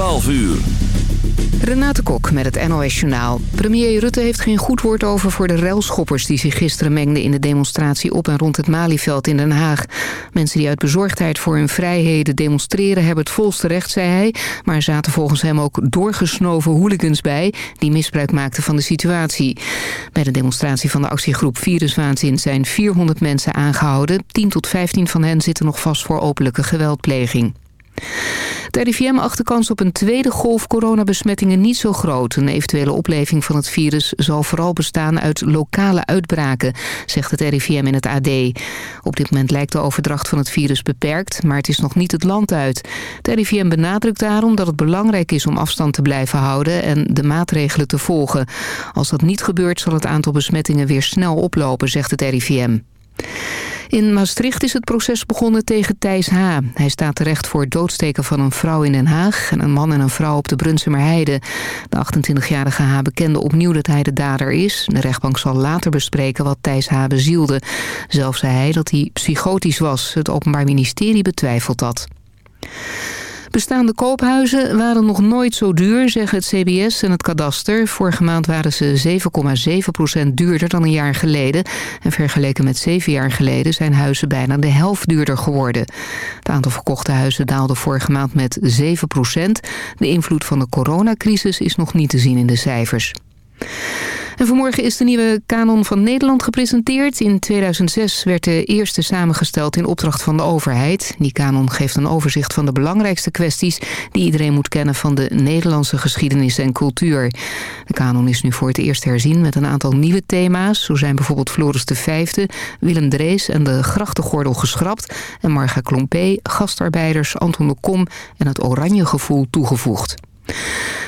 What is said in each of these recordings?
12 uur. Renate Kok met het NOS Journaal. Premier Rutte heeft geen goed woord over voor de relschoppers... die zich gisteren mengden in de demonstratie op en rond het Malieveld in Den Haag. Mensen die uit bezorgdheid voor hun vrijheden demonstreren... hebben het volste recht, zei hij. Maar er zaten volgens hem ook doorgesnoven hooligans bij... die misbruik maakten van de situatie. Bij de demonstratie van de actiegroep Viruswaanzin... zijn 400 mensen aangehouden. 10 tot 15 van hen zitten nog vast voor openlijke geweldpleging. Het RIVM acht de kans op een tweede golf coronabesmettingen niet zo groot. Een eventuele opleving van het virus zal vooral bestaan uit lokale uitbraken, zegt het RIVM in het AD. Op dit moment lijkt de overdracht van het virus beperkt, maar het is nog niet het land uit. Het RIVM benadrukt daarom dat het belangrijk is om afstand te blijven houden en de maatregelen te volgen. Als dat niet gebeurt zal het aantal besmettingen weer snel oplopen, zegt het RIVM. In Maastricht is het proces begonnen tegen Thijs H. Hij staat terecht voor het doodsteken van een vrouw in Den Haag... en een man en een vrouw op de Brunsumerheide. De 28-jarige H. bekende opnieuw dat hij de dader is. De rechtbank zal later bespreken wat Thijs H. bezielde. Zelf zei hij dat hij psychotisch was. Het Openbaar Ministerie betwijfelt dat. Bestaande koophuizen waren nog nooit zo duur, zeggen het CBS en het kadaster. Vorige maand waren ze 7,7% duurder dan een jaar geleden. En vergeleken met zeven jaar geleden zijn huizen bijna de helft duurder geworden. Het aantal verkochte huizen daalde vorige maand met 7% De invloed van de coronacrisis is nog niet te zien in de cijfers. En vanmorgen is de nieuwe kanon van Nederland gepresenteerd. In 2006 werd de eerste samengesteld in opdracht van de overheid. Die kanon geeft een overzicht van de belangrijkste kwesties... die iedereen moet kennen van de Nederlandse geschiedenis en cultuur. De kanon is nu voor het eerst herzien met een aantal nieuwe thema's. Zo zijn bijvoorbeeld Floris V, Willem Drees en de grachtengordel geschrapt... en Marga Klompé, gastarbeiders, Anton de Kom en het oranje gevoel toegevoegd.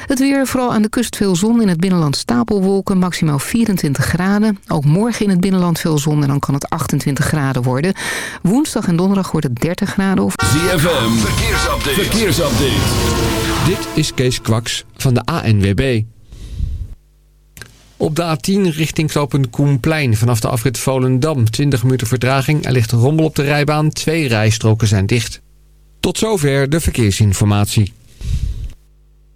Het weer, vooral aan de kust veel zon. In het binnenland stapelwolken, maximaal 24 graden. Ook morgen in het binnenland veel zon en dan kan het 28 graden worden. Woensdag en donderdag wordt het 30 graden. Of... ZFM, verkeersupdate. verkeersupdate. Dit is Kees Kwaks van de ANWB. Op de A10 richting Knopend Koenplein vanaf de afrit Volendam. 20 minuten vertraging. Er ligt rommel op de rijbaan. Twee rijstroken zijn dicht. Tot zover de verkeersinformatie.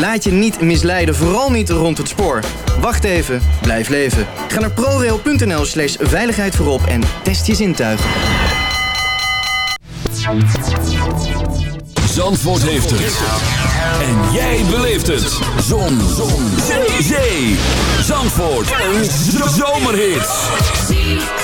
Laat je niet misleiden, vooral niet rond het spoor. Wacht even, blijf leven. Ga naar prorail.nl slash veiligheid voorop en test je zintuigen. Zandvoort heeft het. En jij beleeft het. Zon. Zon. Zee. Zandvoort. Een zomerhit.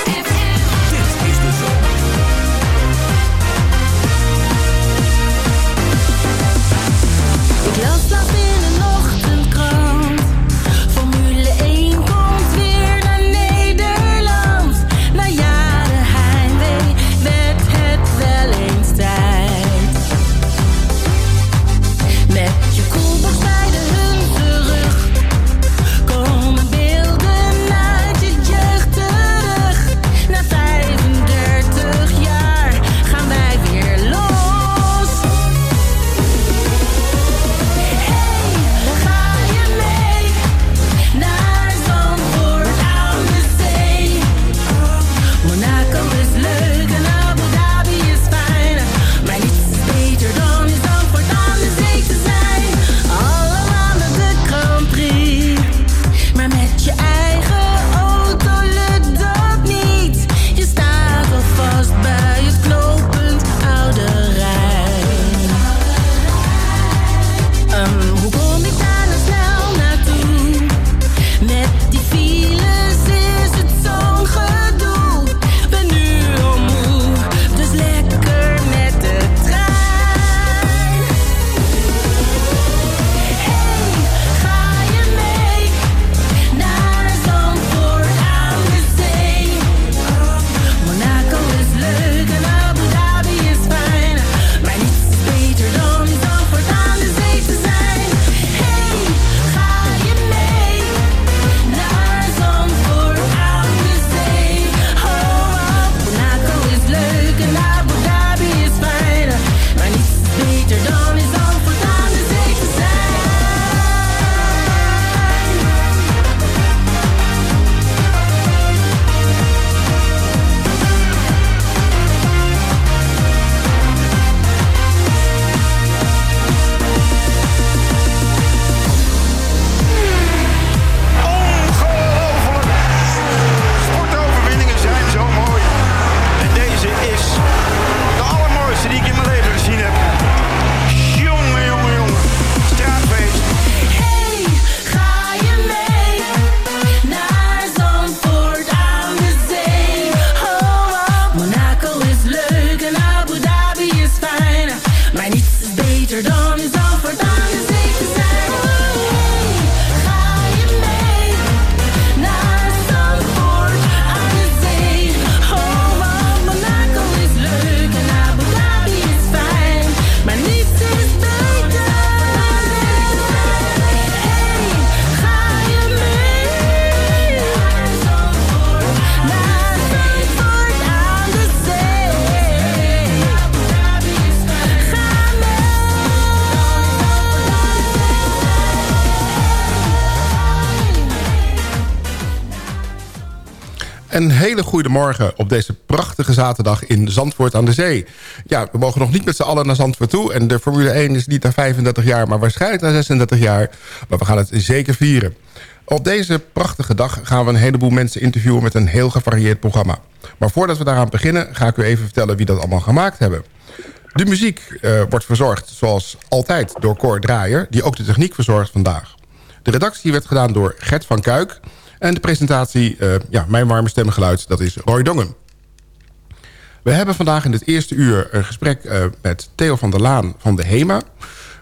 Hele goede morgen op deze prachtige zaterdag in Zandvoort aan de Zee. Ja, we mogen nog niet met z'n allen naar Zandvoort toe. En de Formule 1 is niet na 35 jaar, maar waarschijnlijk na 36 jaar. Maar we gaan het zeker vieren. Op deze prachtige dag gaan we een heleboel mensen interviewen... met een heel gevarieerd programma. Maar voordat we daaraan beginnen, ga ik u even vertellen wie dat allemaal gemaakt hebben. De muziek eh, wordt verzorgd, zoals altijd, door Cor Draaier... die ook de techniek verzorgt vandaag. De redactie werd gedaan door Gert van Kuik... En de presentatie, uh, ja, mijn warme stemgeluid, dat is Roy Dongen. We hebben vandaag in het eerste uur een gesprek uh, met Theo van der Laan van de HEMA.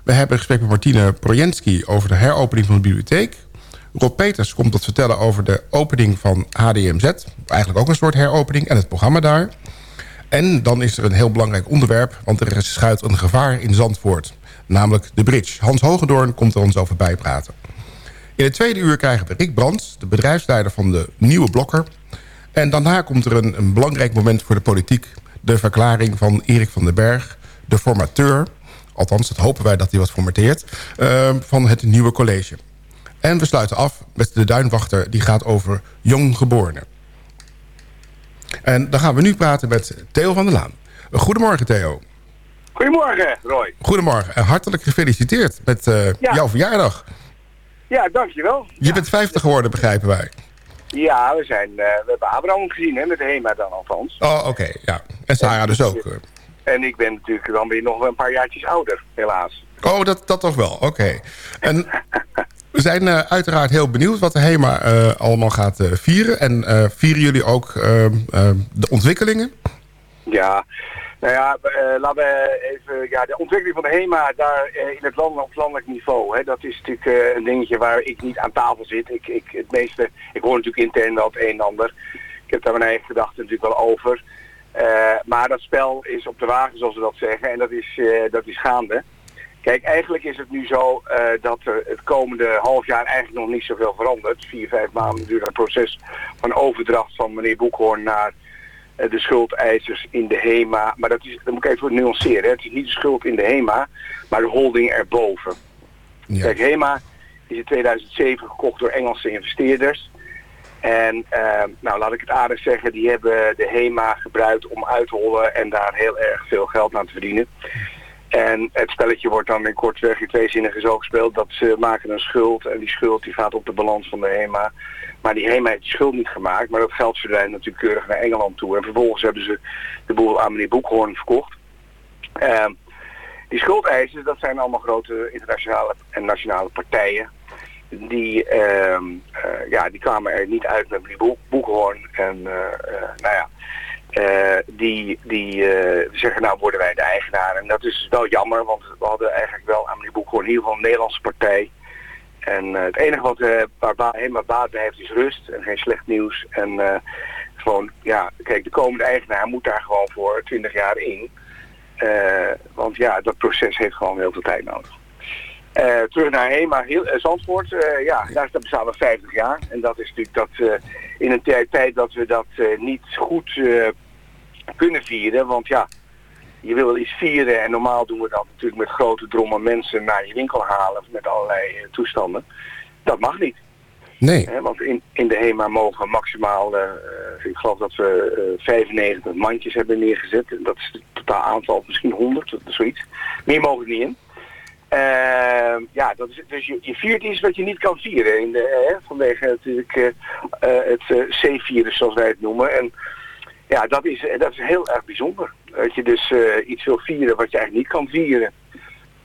We hebben een gesprek met Martine Projensky over de heropening van de bibliotheek. Rob Peters komt wat vertellen over de opening van HDMZ. Eigenlijk ook een soort heropening en het programma daar. En dan is er een heel belangrijk onderwerp... want er schuilt een gevaar in Zandvoort. Namelijk de bridge. Hans Hogendoorn komt er ons over bijpraten. In het tweede uur krijgen we Rick Brands, de bedrijfsleider van de Nieuwe Blokker. En daarna komt er een, een belangrijk moment voor de politiek. De verklaring van Erik van den Berg, de formateur... althans, dat hopen wij dat hij wat formateert... Uh, van het nieuwe college. En we sluiten af met de duinwachter die gaat over jonggeborenen. En dan gaan we nu praten met Theo van der Laan. Goedemorgen, Theo. Goedemorgen, Roy. Goedemorgen en hartelijk gefeliciteerd met uh, ja. jouw verjaardag. Ja, dankjewel. Je bent 50 geworden, begrijpen wij. Ja, we, zijn, uh, we hebben Abraham gezien, hè, met de HEMA dan althans. Oh, oké, okay, ja. En Sarah dus ook. En ik ben natuurlijk dan weer nog een paar jaartjes ouder, helaas. Oh, dat, dat toch wel, oké. Okay. En we zijn uh, uiteraard heel benieuwd wat de HEMA uh, allemaal gaat vieren. En vieren jullie ook de ontwikkelingen? Ja, nou ja, uh, laten we even, ja, de ontwikkeling van de HEMA daar uh, in het land, op landelijk niveau, hè, dat is natuurlijk uh, een dingetje waar ik niet aan tafel zit. Ik, ik, het meeste, ik hoor natuurlijk intern het een en ander. Ik heb daar mijn eigen gedachten natuurlijk wel over. maar dat spel is op de wagen, zoals we dat zeggen, en dat is, dat is gaande. Kijk, eigenlijk is het nu zo dat er het komende half jaar eigenlijk nog niet zoveel verandert. Vier, vijf maanden duurt het proces van overdracht van meneer Boekhoorn naar de schuldeisers in de HEMA. Maar dat, is, dat moet ik even nuanceren. Hè. Het is niet de schuld in de HEMA, maar de holding erboven. Ja. Kijk, HEMA is in 2007 gekocht door Engelse investeerders. En uh, nou, laat ik het aardig zeggen, die hebben de HEMA gebruikt om uit te hollen en daar heel erg veel geld aan te verdienen. En het spelletje wordt dan in kortweg in twee zinnen zo gespeeld dat ze maken een schuld en die schuld die gaat op de balans van de HEMA. Maar die HEMA heeft schuld niet gemaakt, maar dat geld verdwijnt natuurlijk keurig naar Engeland toe. En vervolgens hebben ze de boel aan meneer Boekhoorn verkocht. Uh, die schuldeisers, dat zijn allemaal grote internationale en nationale partijen. Die, uh, uh, ja, die kwamen er niet uit met meneer Boek, Boekhoorn. En nou ja, die, die zeggen nou worden wij de eigenaar. En dat is wel jammer, want we hadden eigenlijk wel aan meneer Boekhoorn in ieder geval een Nederlandse partij. En uh, het enige wat uh, waar ba helemaal baat bij heeft is rust en geen slecht nieuws. En gewoon, ja, kijk, de komende eigenaar moet daar gewoon voor 20 jaar in. want ja, dat proces heeft gewoon heel veel tijd nodig. terug naar HEMA, heel, Zandvoort, ja, daar bestaan we 50 jaar. En dat is natuurlijk dat in een tijd dat we dat niet goed kunnen vieren. Want ja, je wil iets vieren en normaal doen we dat natuurlijk met grote drommen mensen naar je winkel halen met allerlei uh, toestanden. Dat mag niet. Nee. He, want in, in de HEMA mogen maximaal, uh, ik geloof dat we uh, 95 mandjes hebben neergezet. Dat is het totaal aantal, misschien 100, zoiets. Meer mogen niet in. Uh, ja, dat is, dus je, je viert iets wat je niet kan vieren. In de, vanwege natuurlijk het C-virus zoals wij het noemen. En ja, dat is, dat is heel erg bijzonder. Dat je dus uh, iets wil vieren wat je eigenlijk niet kan vieren.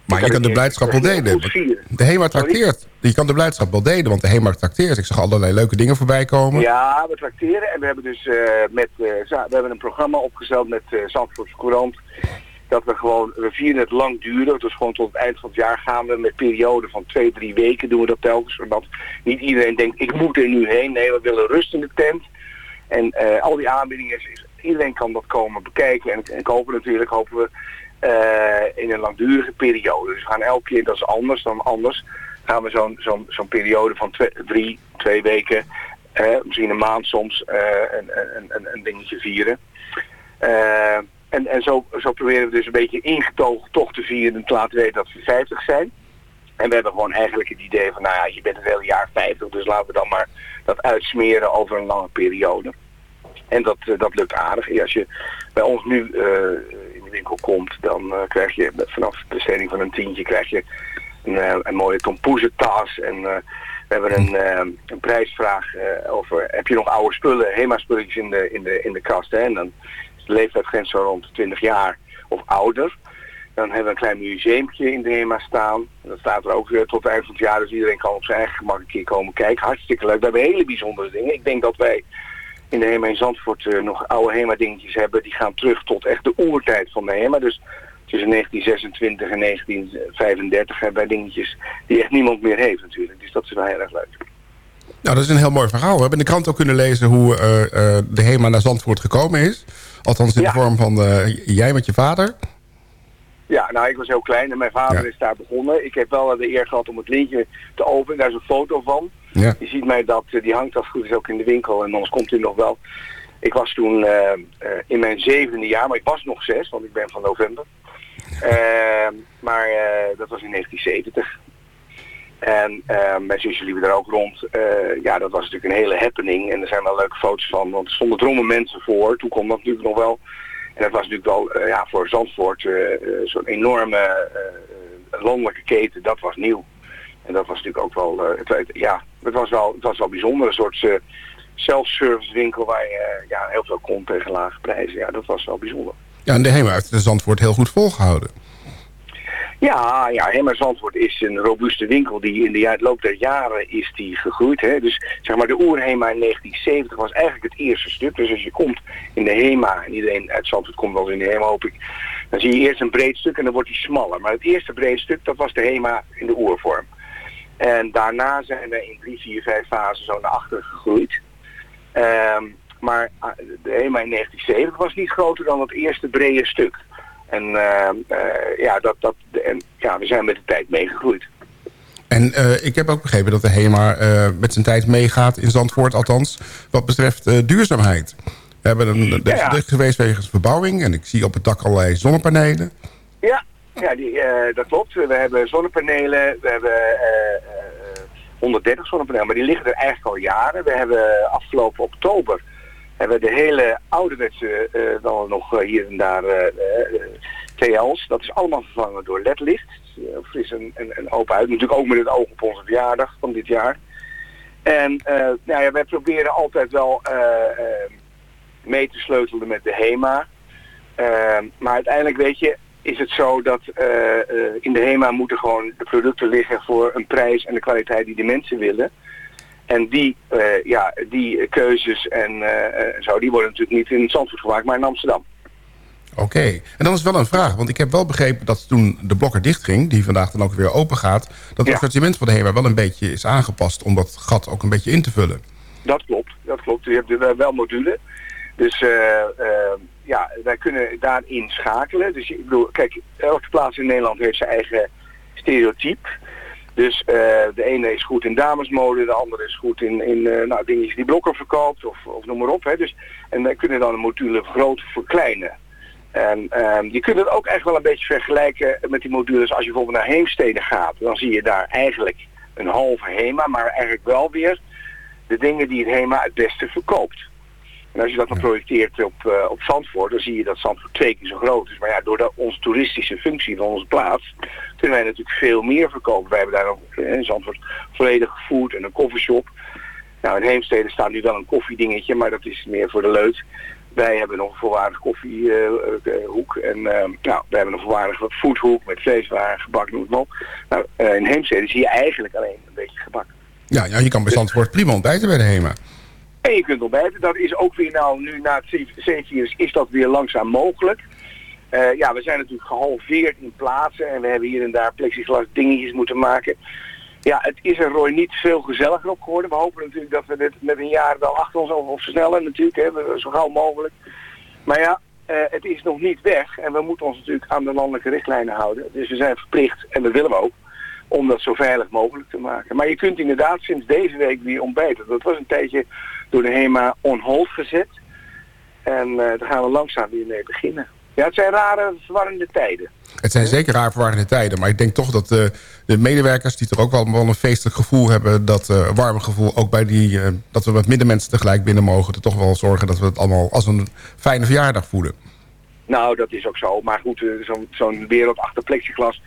Maar je, je kan de blijdschap wel delen. De HEMA trakteert. Je kan de blijdschap wel delen, want de HEMA trakteert. Ik zag allerlei leuke dingen voorbij komen. Ja, we trakteren. En we hebben dus uh, met, uh, we hebben een programma opgesteld met uh, Zandvoortse Courant. Dat we gewoon, we vieren het lang duren. Dus gewoon tot het eind van het jaar gaan we met perioden van twee, drie weken doen we dat telkens. Zodat niet iedereen denkt, ik moet er nu heen. Nee, we willen rust in de tent. En uh, al die aanbiedingen, is, iedereen kan dat komen bekijken. En, en hoop natuurlijk, hopen we, uh, in een langdurige periode. Dus we gaan elke keer, dat is anders dan anders, gaan we zo'n periode van twee, drie, twee weken, uh, misschien een maand soms, een, een, een, dingetje vieren. en en zo, zo proberen we dus een beetje ingetogen toch te vieren en te laten weten dat we 50 zijn. En we hebben gewoon eigenlijk het idee van, nou ja, je bent het hele jaar 50, dus laten we dan maar dat uitsmeren over een lange periode. En dat, eh, dat lukt aardig. Als je bij ons nu eh, in de winkel komt, dan eh, krijg je vanaf de besteding van een tientje krijg je een, eh, een mooie. En we hebben een, een prijsvraag over, heb je nog oude spullen, HEMA-spulletjes in de, in, de, in de kast. Hè? En dan is de leeftijdsgrens zo rond de 20 jaar of ouder. Dan hebben we een klein museumpje in de HEMA staan. Dat staat er ook weer tot eind van het jaar, dus iedereen kan op zijn eigen gemak een keer komen kijken. Hartstikke leuk. We hebben hele bijzondere dingen. Ik denk dat wij in de HEMA in Zandvoort eh, nog oude HEMA dingetjes hebben. Die gaan terug tot echt de oertijd van de HEMA. Dus tussen 1926 en 1935 hebben wij dingetjes die echt niemand meer heeft natuurlijk. Dus dat is wel heel erg leuk. Nou, dat is een heel mooi verhaal. We hebben in de krant ook kunnen lezen hoe eh, eh, de HEMA naar Zandvoort gekomen is. Althans in Ja. de vorm van jij met je vader. Ja, nou ik was heel klein en mijn vader Ja. is daar begonnen. Ik heb wel de eer gehad om het lintje te openen. Daar is een foto van. Ja. Je ziet mij dat, eh, die hangt als goed is ook in de winkel en anders komt u nog wel. Ik was toen eh, eh, in mijn zevende jaar, maar ik was nog zes, want ik ben van november. Eh, maar dat was in 1970. En eh, mijn zusje liepen daar ook rond. Ja, dat was natuurlijk een hele happening. En er zijn wel leuke foto's van, want er stonden drommen mensen voor. Toen kwam dat natuurlijk nog wel. Dat was natuurlijk wel eh, ja, voor Zandvoort eh, eh, zo'n enorme landelijke keten. Dat was nieuw. En dat was natuurlijk ook wel, het, het- ja, het was wel, het was wel bijzonder. Een soort self-service winkel waar je ja, heel veel kon tegen lage prijzen. Ja, dat was wel bijzonder. Ja, en de HEMA heeft de Zandvoort heel goed volgehouden. Ja, ja, Hemmer Zandvoort is een robuuste winkel die in de loop der jaren is die gegroeid. Hè? Dus zeg maar de oerhema in 1970 was eigenlijk het eerste stuk. Dus als je komt in de Hema, en iedereen uit Zandvoort komt wel in de Hema hoop ik, dan zie je eerst een breed stuk en dan wordt die smaller. Maar het eerste breed stuk, dat was de Hema in de oervorm. En daarna zijn we in drie, vier, vijf fasen zo naar achteren gegroeid. Ehm, maar ah, de HEMA in 1970 was niet groter dan het eerste brede stuk. En ehm, eh, ja, dat, dat, en, ja, we zijn met de tijd meegegroeid. En eh, ik heb ook begrepen dat de HEMA eh, met zijn tijd meegaat in Zandvoort, althans, wat betreft duurzaamheid. We hebben een er Ja. druk geweest wegens verbouwing en ik zie op het dak allerlei zonnepanelen. Ja, ja die, dat klopt. We hebben zonnepanelen, we hebben eh, eh, 130 zonnepanelen, maar die liggen er eigenlijk al jaren. We hebben afgelopen oktober hebben we de hele ouderwetse, dan nog hier en daar TL's. Dat is allemaal vervangen door ledlicht. Fris en, en, en open uit. Natuurlijk ook met het oog op onze verjaardag van dit jaar. En eh, nou ja, wij proberen altijd wel eh, eh, mee te sleutelen met de HEMA. Eh, maar uiteindelijk weet je, is het zo dat in de HEMA moeten gewoon de producten liggen voor een prijs en de kwaliteit die de mensen willen. En die, ja, die keuzes en zo, die worden natuurlijk niet in Zandvoort gemaakt, maar in Amsterdam. Oké, en dan is wel een vraag, want ik heb wel begrepen dat toen de blokker dichtging, die vandaag dan ook weer open gaat, dat het assortiment van de HEMA wel een beetje is aangepast om dat gat ook een beetje in te vullen. Dat klopt, dat klopt. Je hebt wel module. Dus eh, eh, ja, wij kunnen daarin schakelen. Dus ik bedoel, kijk, elke plaats in Nederland heeft zijn eigen stereotype. Dus eh, de ene is goed in damesmode, de andere is goed in, in nou, dingetjes die blokker verkoopt of, of noem maar op. Hè. Dus, en wij kunnen dan een module of verkleinen. En ehm, je kunt het ook echt wel een beetje vergelijken met die modules als je bijvoorbeeld naar Heemstede gaat. Dan zie je daar eigenlijk een halve HEMA, maar eigenlijk wel weer de dingen die het HEMA het beste verkoopt. En als je dat dan projecteert op, eh, op Zandvoort, dan zie je dat Zandvoort twee keer zo groot is. Maar ja, door de, onze toeristische functie van onze plaats kunnen wij natuurlijk veel meer verkopen. Wij hebben daar ook eh, in Zandvoort volledig food en een koffieshop. Nou, in Heemstede staat nu wel een koffiedingetje, maar dat is meer voor de leut. Wij hebben nog een volwaardig koffiehoek en eh, nou, wij hebben een volwaardige foodhoek met vleeswaren, gebak, noem het op. Nou, eh, in Heemstede zie je eigenlijk alleen een beetje gebak. Ja, ja je kan bij Zandvoort prima ontbijten bij de HEMA. En je kunt ontbijten. Dat is ook weer nou, nu na het C-virus is dat weer langzaam mogelijk. Eh, ja, we zijn natuurlijk gehalveerd in plaatsen en we hebben hier en daar plexiglas dingetjes moeten maken. Ja, het is er Roy niet veel gezelliger op geworden. We hopen natuurlijk dat we dit met een jaar wel achter ons of versnellen natuurlijk, hè, zo gauw mogelijk. Maar ja, eh, het is nog niet weg en we moeten ons natuurlijk aan de landelijke richtlijnen houden. Dus we zijn verplicht, en dat willen we ook, om dat zo veilig mogelijk te maken. Maar je kunt inderdaad sinds deze week weer ontbijten. Dat was een tijdje door de HEMA on hold gezet. En eh, daar gaan we langzaam weer mee beginnen. Ja, het zijn rare, verwarrende tijden. Het zijn zeker raar verwarrende tijden. Maar ik denk toch dat eh, de medewerkers... die toch ook wel, wel een feestelijk gevoel hebben... dat eh, warme gevoel ook bij die... eh, dat we met minder mensen tegelijk binnen mogen... er toch wel zorgen dat we het allemaal als een fijne verjaardag voelen. Nou, dat is ook zo. Maar goed, zo'n zo'n wereld achter plexiglas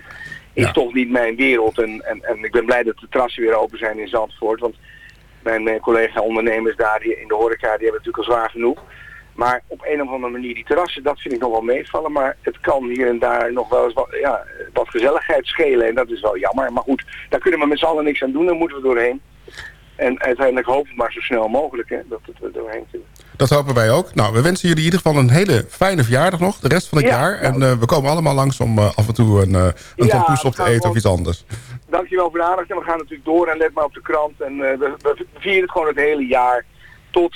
is Ja. toch niet mijn wereld. En, en, en ik ben blij dat de terrassen weer open zijn in Zandvoort. Want mijn collega-ondernemers daar die in de horeca, die hebben het natuurlijk al zwaar genoeg. Maar op een of andere manier, die terrassen, dat vind ik nog wel meevallen. Maar het kan hier en daar nog wel eens wat, ja, wat gezelligheid schelen. En dat is wel jammer. Maar goed, daar kunnen we met z'n allen niks aan doen. Daar moeten we doorheen. En uiteindelijk hopen we maar zo snel mogelijk hè, dat het er doorheen kunnen. Dat hopen wij ook. Nou, we wensen jullie in ieder geval een hele fijne verjaardag nog. De rest van het Ja, jaar. En eh, we komen allemaal langs om eh, af en toe een, eh een Ja, op te eten of iets anders. Dankjewel voor de aandacht. En we gaan natuurlijk door en let maar op de krant. En we, we vieren het gewoon het hele jaar tot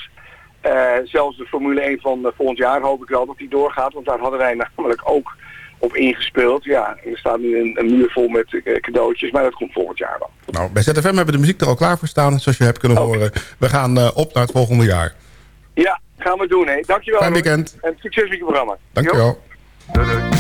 eh, zelfs de Formule 1 van eh, volgend jaar hoop ik wel dat die doorgaat. Want daar hadden wij namelijk ook op ingespeeld. Ja, en er staat nu een, een muur vol met eh, cadeautjes, maar dat komt volgend jaar wel. Nou, bij ZFM hebben we de muziek er al klaar voor staan. Zoals je hebt kunnen horen. We gaan op naar het volgende jaar. Ja, gaan we doen hè. Dankjewel. Fijn weekend. En succes met je programma. Dankjewel. Doei.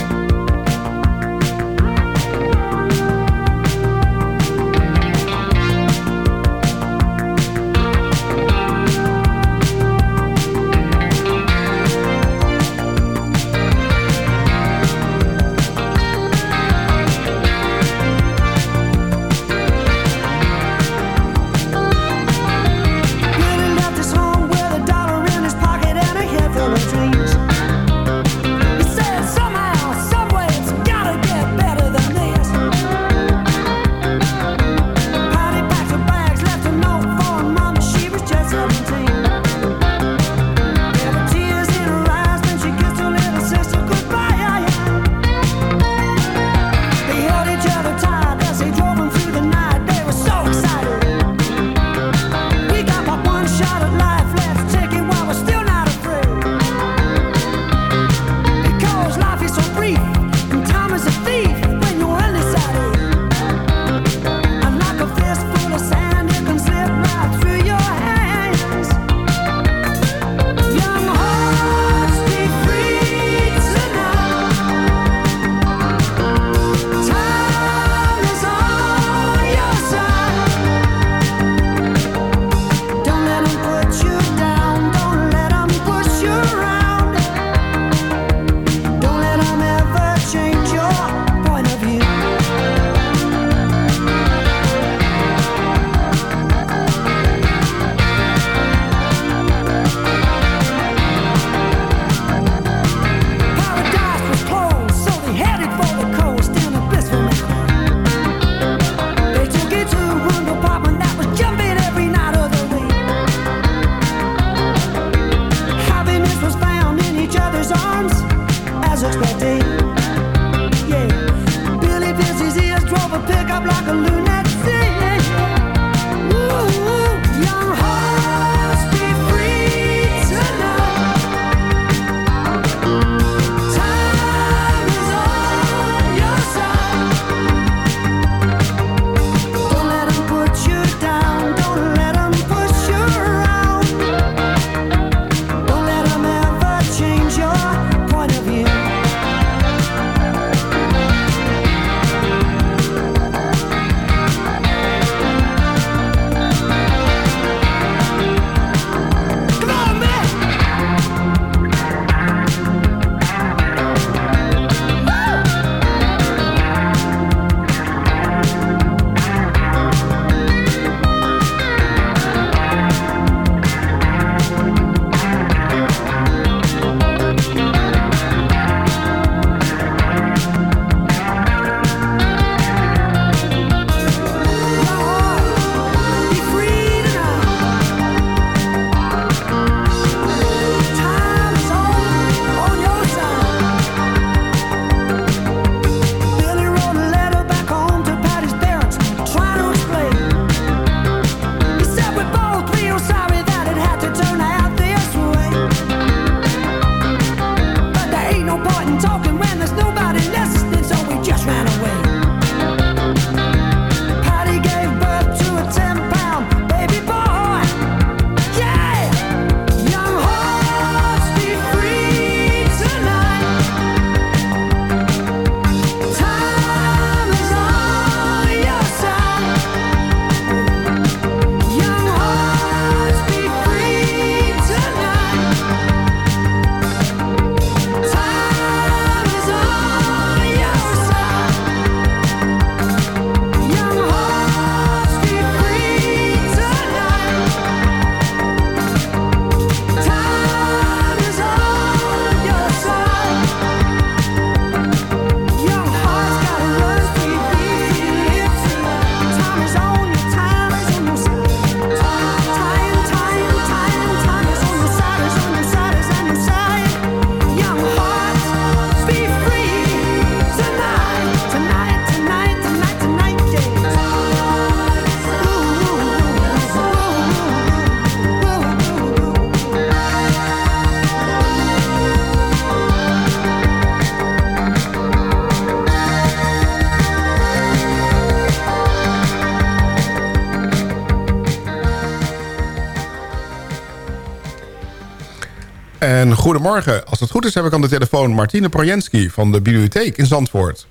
Goedemorgen. Als het goed is heb ik aan de telefoon Martine Projensky van de bibliotheek in Zandvoort.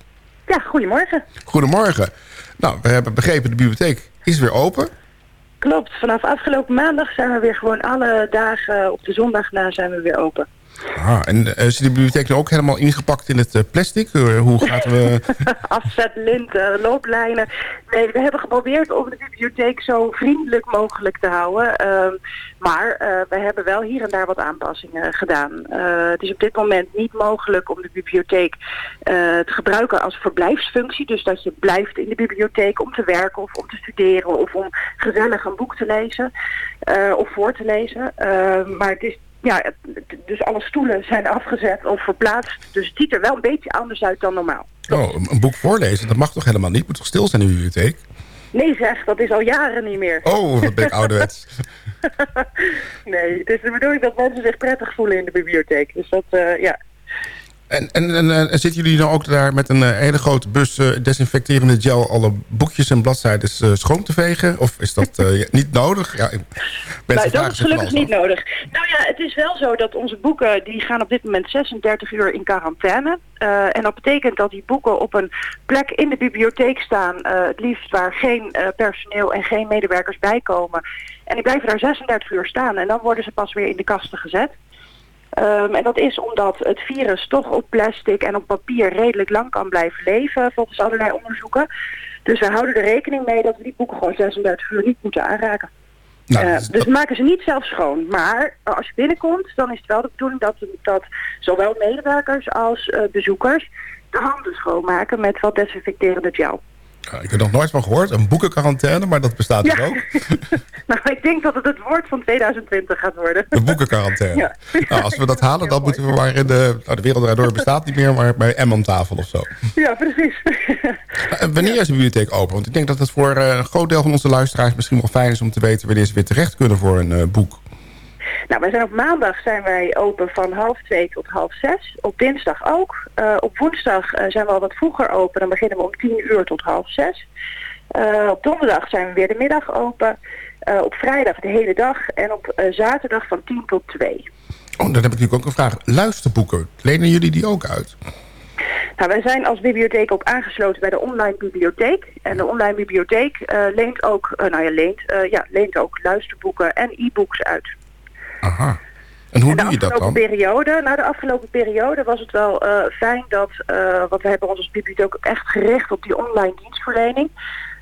Ja, goedemorgen. Goedemorgen. Nou, we hebben begrepen, de bibliotheek is weer open. Klopt, vanaf afgelopen maandag zijn we weer gewoon alle dagen op de zondag na zijn we weer open. Ah, en eh, is de bibliotheek nu ook helemaal ingepakt in het eh, plastic? Eh, hoe gaat we... Afzet, linten, looplijnen. Nee, we hebben geprobeerd om de bibliotheek zo vriendelijk mogelijk te houden. Ehm, maar we hebben wel hier en daar wat aanpassingen gedaan. Het is op dit moment niet mogelijk om de bibliotheek te gebruiken als verblijfsfunctie. Dus dat je blijft in de bibliotheek om te werken of om te studeren of om gezellig een boek te lezen of voor te lezen. Ehm, maar het is ja, dus alle stoelen zijn afgezet of verplaatst. Dus het ziet er wel een beetje anders uit dan normaal. Oh, een- boek voorlezen, dat mag toch helemaal niet? Moet toch stil zijn in de bibliotheek? Nee zeg, dat is al jaren niet meer. Oh, wat ben ik ouderwets. Nee, het is de bedoeling dat mensen zich prettig voelen in de bibliotheek. Dus dat, eh, ja. En, en, en, eh, en zitten jullie dan ook daar met een eh, hele grote bus eh, desinfecterende gel... alle boekjes en bladzijden schoon te vegen? Of is dat niet nodig? Ja, Nou, dat vragen is gelukkig niet nodig. Nou ja, het is wel zo dat onze boeken, die gaan op dit moment 36 uur in quarantaine. En dat betekent dat die boeken op een plek in de bibliotheek staan, het liefst waar geen personeel en geen medewerkers bij komen. En die blijven daar 36 uur staan en dan worden ze pas weer in de kasten gezet. Ehm, en dat is omdat het virus toch op plastic en op papier redelijk lang kan blijven leven, volgens allerlei onderzoeken. Dus we houden er rekening mee dat we die boeken gewoon 36 uur niet moeten aanraken. Nou, Eh, dus we maken ze niet zelf schoon. Maar als je binnenkomt, dan is het wel de bedoeling dat, dat zowel medewerkers als eh, bezoekers de handen schoonmaken met wat desinfecterende gel. Ja, ik heb er nog nooit van gehoord. Een boekenquarantaine, maar dat bestaat dus Ja. ook. nou, ik denk dat het het woord van 2020 gaat worden. Een boekenquarantaine. Ja. Nou, als we dat halen, dan moeten we maar in de... Nou, de wereld Draait door bestaat niet meer, maar bij M aan tafel of zo. Ja, precies. En wanneer is de bibliotheek open? Want ik denk dat het voor eh, een groot deel van onze luisteraars... misschien wel fijn is om te weten wanneer ze weer terecht kunnen voor een eh, boek. Nou, wij zijn op maandag zijn wij open van half twee tot half zes. Op dinsdag ook. Eh, op woensdag eh, zijn we al wat vroeger open. Dan beginnen we om tien uur tot half zes. Eh, op donderdag zijn we weer de middag open. Op vrijdag de hele dag. En op zaterdag van 10 tot 2. Oh, dan heb ik natuurlijk ook een vraag. Luisterboeken, lenen jullie die ook uit? Nou, wij zijn als bibliotheek ook aangesloten bij de online bibliotheek. En de online bibliotheek leent ook, nou ja, leent, ja, leent ook luisterboeken en e-books uit. Aha. En hoe En doe je dat dan? periode, na de afgelopen periode was het wel eh, fijn dat, eh want we hebben ons als bibliotheek ook echt gericht op die online dienstverlening.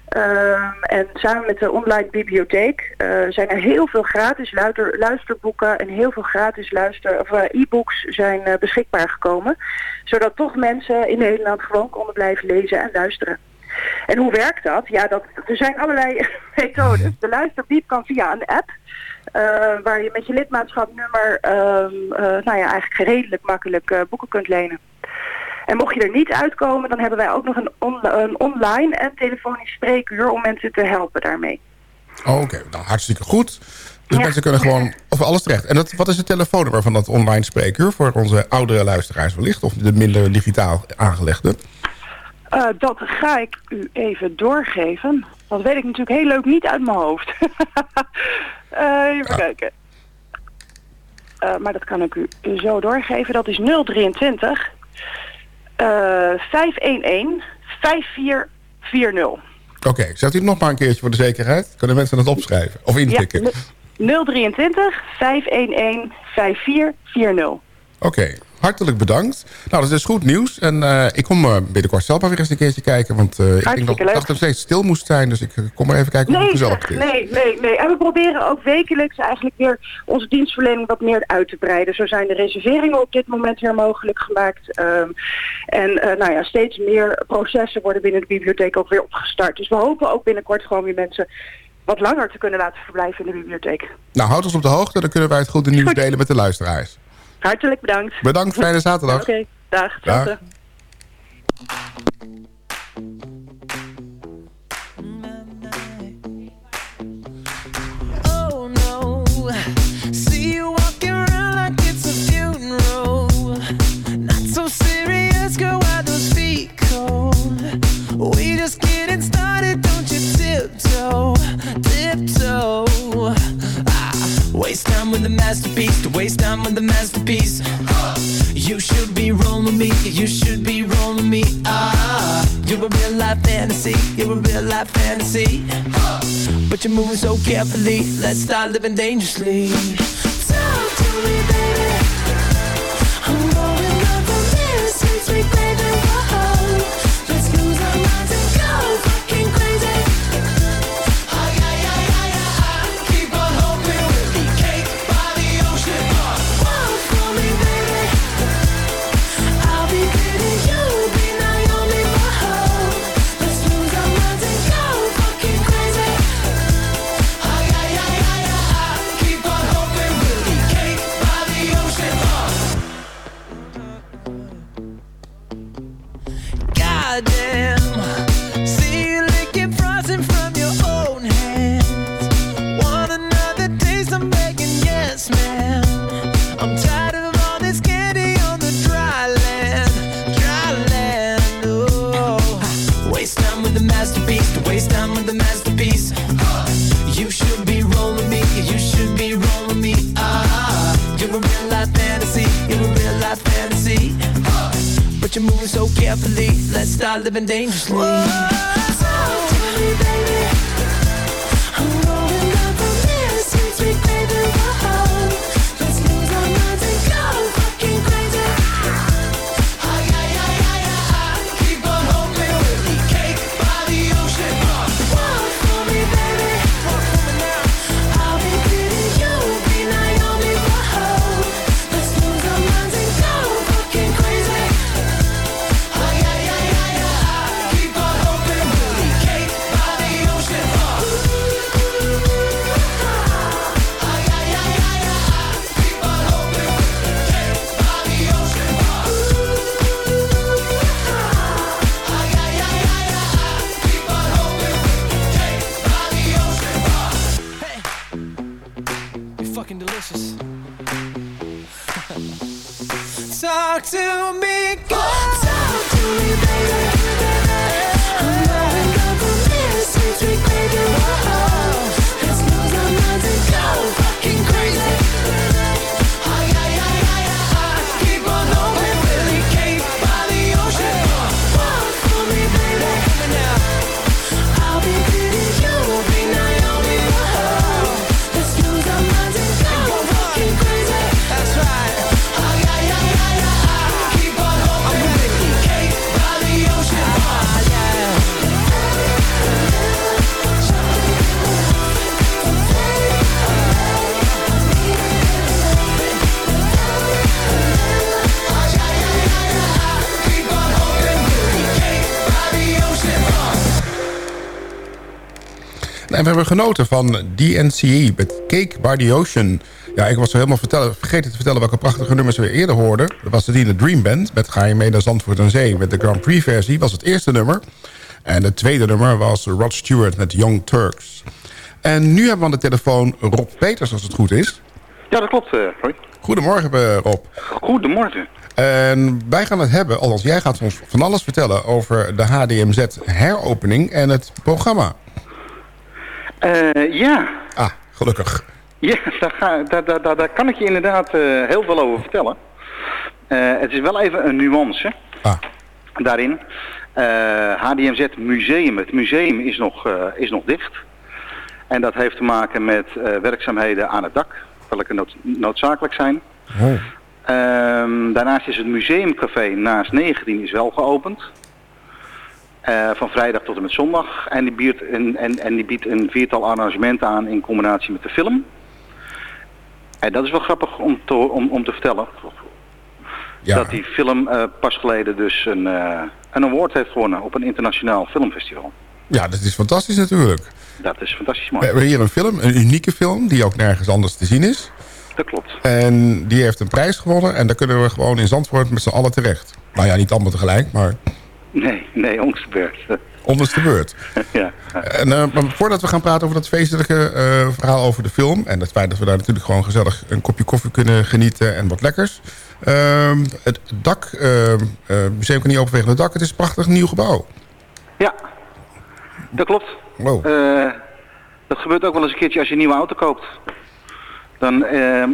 Ehm, en samen met de online bibliotheek eh, zijn er heel veel gratis luister, luisterboeken en heel veel gratis luister, of, e-books zijn beschikbaar gekomen. Zodat toch mensen in Nederland gewoon konden blijven lezen en luisteren. En hoe werkt dat? Ja, dat, er zijn allerlei methodes. De luisterbiep kan via een app. Eh, waar je met je lidmaatschapnummer ehm, eh, nou ja, eigenlijk redelijk makkelijk eh, boeken kunt lenen. En mocht je er niet uitkomen, dan hebben wij ook nog een, on- een online en telefonisch spreekuur om mensen te helpen daarmee. Oh, Oké, nou hartstikke goed. Dus Ja. mensen kunnen gewoon over alles terecht. En dat, wat is het telefoonnummer van dat online spreekuur... voor onze oudere luisteraars wellicht? Of de minder digitaal aangelegde? Dat ga ik u even doorgeven. Dat weet ik natuurlijk heel leuk niet uit mijn hoofd. Eh, even kijken. Eh, maar dat kan ik u zo doorgeven. Dat is 023 eh 511 5440. Oké, ik zet u nog maar een keertje voor de zekerheid. Kunnen mensen het opschrijven? Of intikken? Ja, 023 511 5440. Oké, hartelijk bedankt. Nou, dat is goed nieuws. En eh, ik kom eh, binnenkort zelf maar weer eens een keertje kijken. Want eh, ik denk dat dacht het steeds stil moest zijn. Dus ik kom maar even kijken hoe Nee, het gezellig zeg, nee, nee, nee. En we proberen ook wekelijks eigenlijk weer onze dienstverlening wat meer uit te breiden. Zo zijn de reserveringen op dit moment weer mogelijk gemaakt. Ehm, en nou ja, steeds meer processen worden binnen de bibliotheek ook weer opgestart. Dus we hopen ook binnenkort gewoon weer mensen wat langer te kunnen laten verblijven in de bibliotheek. Nou, houd ons op de hoogte. Dan kunnen wij het goede nieuws Goed. delen met de luisteraars. Hartelijk bedankt. Bedankt, fijne zaterdag. Oké, dag. Dag. hetzelfde. Oh no, see you walking around like it's a funeral. Not so serious, girl. Why those feet cold? We just getting started, don't you tiptoe, tiptoe. Ah, waste time with the masterpiece, time the masterpiece. You should be rolling with me, you should be rolling with me. Ah, you're a real life fantasy, you're a real life fantasy. But you're moving so carefully, let's start living dangerously. Talk to me, baby. been dangerously We genoten van DNCE met Cake by the Ocean. Ja, ik was zo helemaal vertellen, vergeten te vertellen welke prachtige nummers we eerder hoorden. Dat was de Dream Band met Ga je mee naar Zandvoort en Zee. Met de Grand Prix versie was het eerste nummer. En het tweede nummer was Rod Stewart met Young Turks. En nu hebben we aan de telefoon Rob Peters, als het goed is. Ja, dat klopt, eh, Roy. Goedemorgen, eh, Rob. Goedemorgen. En wij gaan het hebben, althans jij gaat ons van alles vertellen... over de HDMZ heropening en het programma. Eh, ja. Ah, gelukkig. Ja, daar, ga, daar, daar, daar, kan ik je inderdaad eh, heel veel over vertellen. Eh, het is wel even een nuance daarin. Eh, HDMZ Museum. Het museum is nog, is nog dicht. En dat heeft te maken met werkzaamheden aan het dak, welke nood- noodzakelijk zijn. Ehm, daarnaast is het museumcafé naast 19 is wel geopend. Eh, van vrijdag tot en met zondag. En die, biedt een, en, en die biedt een viertal arrangementen aan in combinatie met de film. En dat is wel grappig om te, om, om te vertellen. Dat die film eh, pas geleden dus een, eh, een award heeft gewonnen op een internationaal filmfestival. Ja, dat is fantastisch natuurlijk. Dat is fantastisch We mooi. hebben hier een film, een unieke film... die ook nergens anders te zien is. Dat klopt. En die heeft een prijs gewonnen. En daar kunnen we gewoon in Zandvoort met z'n allen terecht. Nou ja, niet allemaal tegelijk, maar Nee, nee, ons de beurt. de beurt. ja. En, eh, maar voordat we gaan praten over dat feestelijke eh, verhaal over de film... en het feit dat we daar natuurlijk gewoon gezellig een kopje koffie kunnen genieten en wat lekkers... Ehm, het dak, ehm, eh, museum kan niet open vanwege het dak. Het is een prachtig nieuw gebouw. Ja, dat klopt. Wow. Dat gebeurt ook wel eens een keertje als je een nieuwe auto koopt. Dan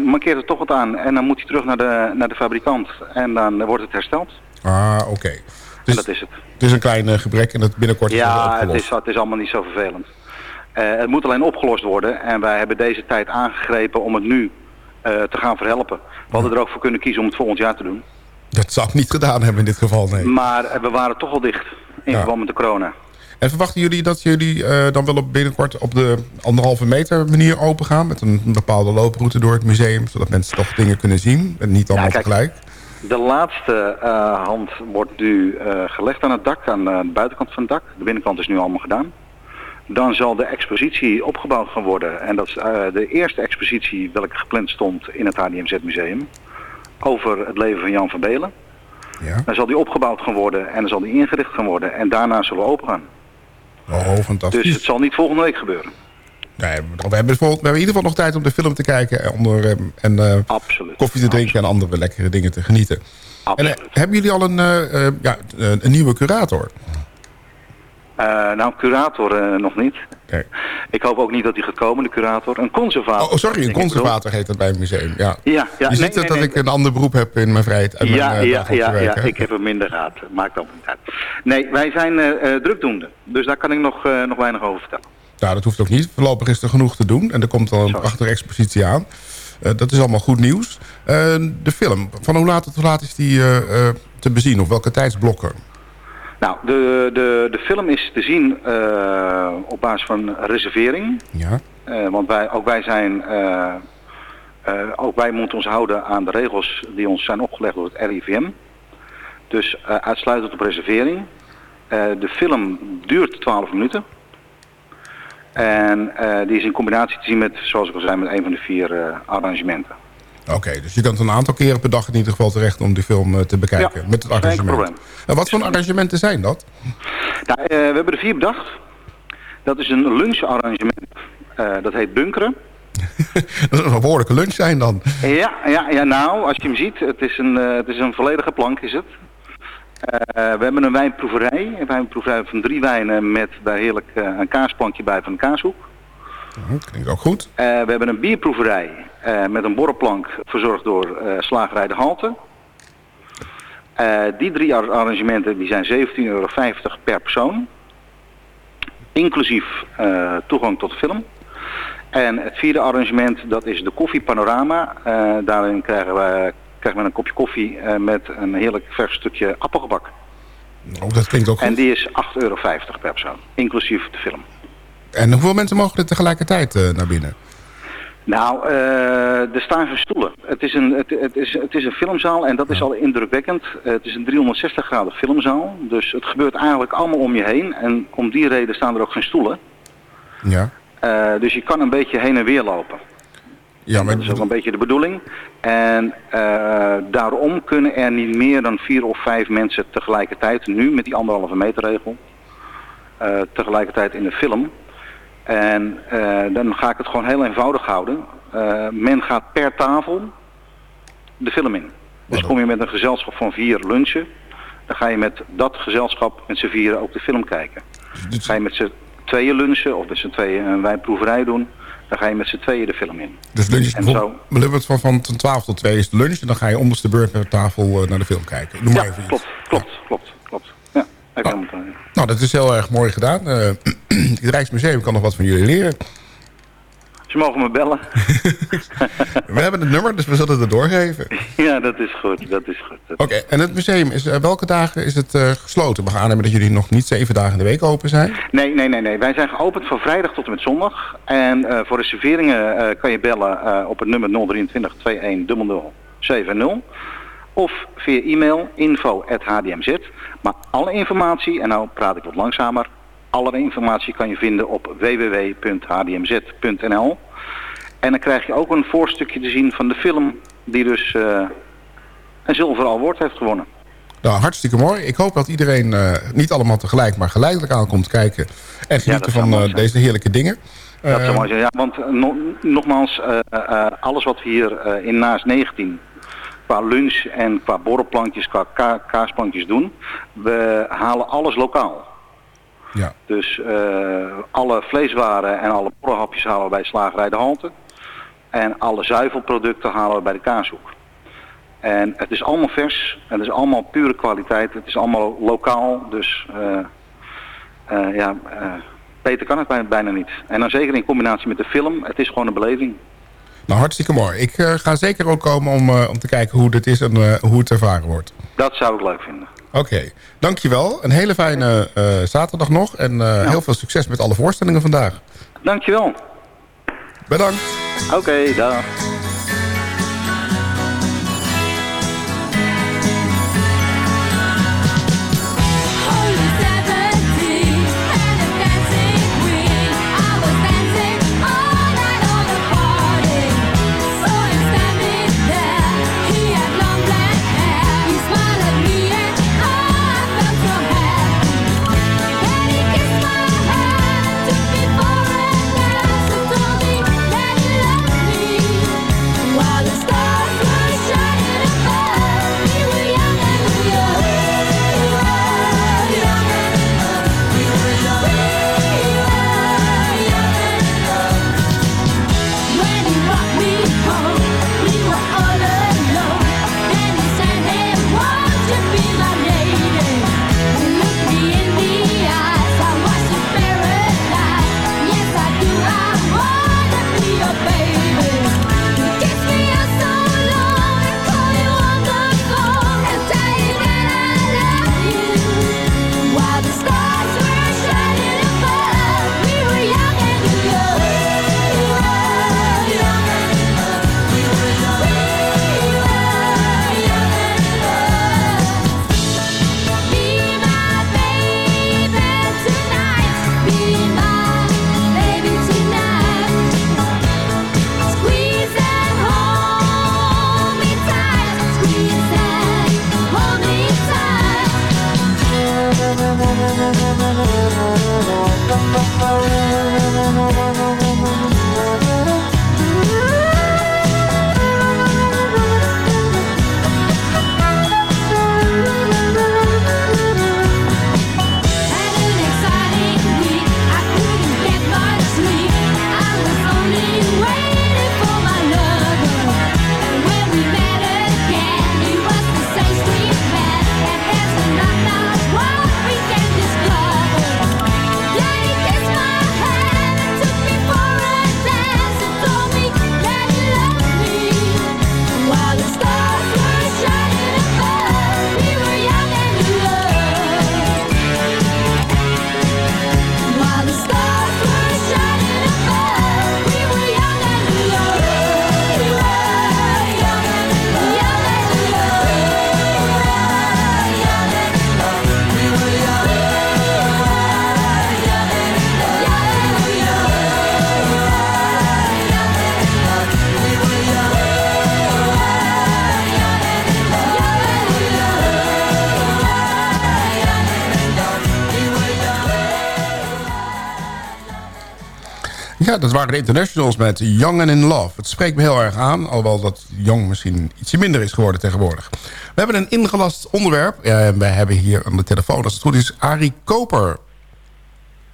markeert het toch wat aan en dan moet hij terug naar de, naar de fabrikant en dan wordt het hersteld. Ah, oké. Dus dat is het. het is een klein eh, gebrek en dat binnenkort is Ja, het is, het is allemaal niet zo vervelend. Eh, het moet alleen opgelost worden en wij hebben deze tijd aangegrepen om het nu eh, te gaan verhelpen. We hadden er ook voor kunnen kiezen om het volgend jaar te doen. Dat zou ik niet gedaan hebben in dit geval, nee. Maar we waren toch al dicht in Ja. verband met de corona. En verwachten jullie dat jullie dan wel op binnenkort op de anderhalve meter manier open gaan? Met een bepaalde looproute door het museum, zodat mensen toch dingen kunnen zien en niet allemaal kijk, tegelijk? De laatste eh, hand wordt nu eh, gelegd aan het dak, aan de buitenkant van het dak. De binnenkant is nu allemaal gedaan. Dan zal de expositie opgebouwd gaan worden. En dat is eh, de eerste expositie welke gepland stond in het HDMZ Museum. Over het leven van Jan van Belen. Ja. Dan zal die opgebouwd gaan worden en dan zal die ingericht gaan worden. En daarna zullen we open gaan. Oh, fantastisch. Dus het zal niet volgende week gebeuren. Nee, we hebben, we hebben in ieder geval nog tijd om de film te kijken en, onder, eh, en eh, Absoluut. koffie te drinken en andere lekkere dingen te genieten. En, eh, hebben jullie al een, eh, ja, een nieuwe curator? Nou, curator nog niet. Nee. Ik hoop ook niet dat die gaat komen, de curator. Een conservator. Oh, sorry, een conservator heet dat bij het museum. Ja. Ja, ja, je ziet nee, dat nee. ik een ander beroep heb in mijn vrijheid. en mijn, Ja, ja, ja, werk, ja, ik heb hem in de gaten. Maakt ook niet uit. Nee, wij zijn drukdoende. Dus daar kan ik nog, nog weinig over vertellen. Nou, dat hoeft ook niet. Voorlopig is er genoeg te doen. En er komt al een prachtige expositie aan. Eh, dat is allemaal goed nieuws. Eh, de film, van hoe laat tot hoe laat is die eh, te bezien? Of welke tijdsblokken? Nou, de, de, de film is te zien op basis van reservering. Ja. Want wij, ook wij zijn... ook wij moeten ons houden aan de regels die ons zijn opgelegd door het RIVM. Dus uitsluitend op reservering. De film duurt 12 minuten. En eh, die is in combinatie te zien met, zoals ik al zei, met een van de vier eh, arrangementen. Oké, dus je kunt een aantal keren per dag in ieder geval terecht om die film eh, te bekijken. Ja, met het geen arrangement. probleem. En wat voor arrangementen zijn dat? Nou, we hebben er vier bedacht. Dat is een luncharrangement. Eh, dat heet Bunkeren. Dat is een behoorlijke lunch zijn dan. Ja, ja, ja, nou, als je hem ziet, het is een, het is een volledige plank is het. Eh, we hebben een wijnproeverij. Een wijnproeverij van drie wijnen met daar heerlijk eh, een kaasplankje bij van de kaashoek. Dat klinkt ook goed. Eh, we hebben een bierproeverij met een borrelplank verzorgd door Slagerij de Halte. Die drie ar- arrangementen die zijn 17,50 euro per persoon. Inclusief toegang tot de film. En het vierde arrangement dat is de koffie panorama. Eh, daarin krijgen we, krijgen we een kopje koffie eh, met een heerlijk vers stukje appelgebak. Oh, dat klinkt ook goed. En die is 8,50 euro per persoon. Inclusief de film. En hoeveel mensen mogen er tegelijkertijd eh, naar binnen? Nou, eh, er staan geen stoelen. Het is, een, het, het, is, het is een filmzaal en dat is al indrukwekkend. Het is een 360 graden filmzaal. Dus het gebeurt eigenlijk allemaal om je heen. En om die reden staan er ook geen stoelen. Ja. Dus je kan een beetje heen en weer lopen. Ja, maar Dat is ook een beetje de bedoeling. En eh, daarom kunnen er niet meer dan vier of vijf mensen tegelijkertijd, nu met die anderhalve meter regel, eh, tegelijkertijd in de film. En eh, dan ga ik het gewoon heel eenvoudig houden. Men gaat per tafel de film in. Dus kom je met een gezelschap van vier lunchen, dan ga je met dat gezelschap met z'n vieren ook de film kijken. Ga je met z'n tweeën lunchen of met z'n tweeën een wijnproeverij doen, dan ga je met z'n tweeën de film in. Dus lunch is En bijvoorbeeld van, van 12 tot 2 is de lunch. En dan ga je onderste beurt per tafel eh, naar de film kijken. Noem maar Ja, even iets. klopt, klopt, klopt, klopt. Ja, eh, Nou, dat is heel erg mooi gedaan. Eh, het Rijksmuseum kan nog wat van jullie leren. Ze mogen me bellen. We hebben het nummer, dus we zullen het doorgeven. ja, dat is goed, dat is goed. Oké, en het museum, is, eh, welke dagen is het eh, gesloten? We gaan aannemen dat jullie nog niet zeven dagen in de week open zijn. Nee, nee, nee, nee. Wij zijn geopend van vrijdag tot en met zondag. En eh, voor reserveringen kan je bellen op het nummer 023 21 70. Of via e-mail info.hdmz. Maar alle informatie, en nou praat ik wat langzamer, alle informatie kan je vinden op www.hdmz.nl. En dan krijg je ook een voorstukje te zien van de film die dus eh, een zilveren award heeft gewonnen. Nou, hartstikke mooi. Ik hoop dat iedereen eh, niet allemaal tegelijk, maar geleidelijk aankomt kijken. En genieten van eh, deze heerlijke dingen. Dat zou mooi zijn. Ja, want no- nogmaals, alles wat we hier in Naast 19 qua lunch en qua borrelplankjes, qua ka kaasplankjes doen, we halen alles lokaal. Ja. Dus eh, alle vleeswaren en alle borrelhapjes halen we bij Slagerij de Halte. En alle zuivelproducten halen we bij de kaashoek. En het is allemaal vers, het is allemaal pure kwaliteit, het is allemaal lokaal. Dus eh, eh, ja, eh, beter kan het bijna, niet. En dan zeker in combinatie met de film, het is gewoon een beleving. Nou, hartstikke mooi. Ik ga zeker ook komen om, om te kijken hoe dit is en hoe het ervaren wordt. Dat zou ik leuk vinden. Oké, dankjewel. Een hele fijne eh, zaterdag nog. En eh, heel veel succes met alle voorstellingen vandaag. Dankjewel. Bedankt. Oké, dag. Dat waren de internationals met Young and in Love. Het spreekt me heel erg aan, alhoewel dat Young misschien ietsje minder is geworden tegenwoordig. We hebben een ingelast onderwerp. En we hebben hier aan de telefoon, als het goed is, Arie Koper.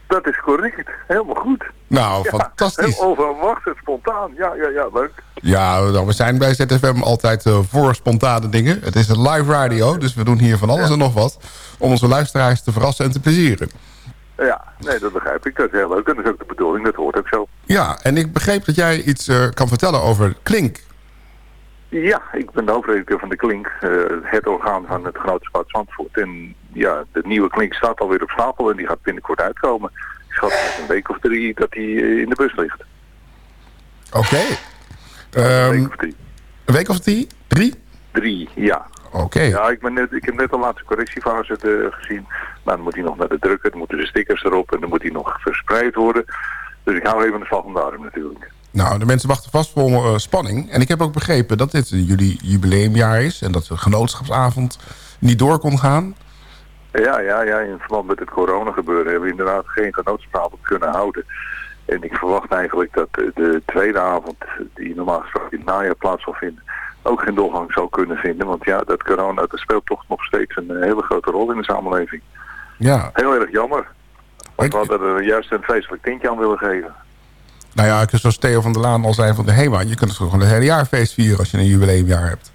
Dat is correct. Helemaal goed. Nou, Ja, fantastisch. Heel onverwacht en spontaan. Ja, ja, ja, leuk. Ja, nou, we zijn bij ZFM altijd eh, voor spontane dingen. Het is een live radio, dus we doen hier van alles en nog wat... om onze luisteraars te verrassen en te plezieren. Ja, nee, dat begrijp ik. Dat is heel leuk. En dat is ook de bedoeling. Dat hoort ook zo. Ja, en ik begreep dat jij iets eh, kan vertellen over Klink. Ja, ik ben de hoofdredacteur van de Klink, eh, het orgaan van het Genootschap Zandvoort. En ja, de nieuwe Klink staat alweer op stapel en die gaat binnenkort uitkomen. Ik schat een week of drie dat die eh, in de bus ligt. Oké. Ehm, een week of drie? Drie? Drie, ja. Oké. Ja, ik, ben net, ik heb net de laatste correctiefase eh, gezien. Maar dan moet hij nog naar de drukker, dan moeten de stickers erop en dan moet hij nog verspreid worden. Dus ik hou even de slag om de arm natuurlijk. Nou, de mensen wachten vast vol eh, spanning. En ik heb ook begrepen dat dit jullie jubileumjaar is... en dat de genootschapsavond niet door kon gaan. Ja, ja, ja, in verband met het corona gebeuren hebben we inderdaad geen genootschapsavond kunnen houden. En ik verwacht eigenlijk dat de- de tweede avond, die normaal gesproken in het najaar plaats zal vinden, ook geen doorgang zou kunnen vinden. Want ja, dat corona, dat speelt toch nog steeds een eh, hele grote rol in de samenleving. Ja. Heel erg jammer. Want we hadden er juist een feestelijk tintje aan willen geven. Nou ja, zoals Theo van der Laan al zei van de HEMA... je kunt het gewoon het hele jaar feest vieren als je een jubileumjaar hebt.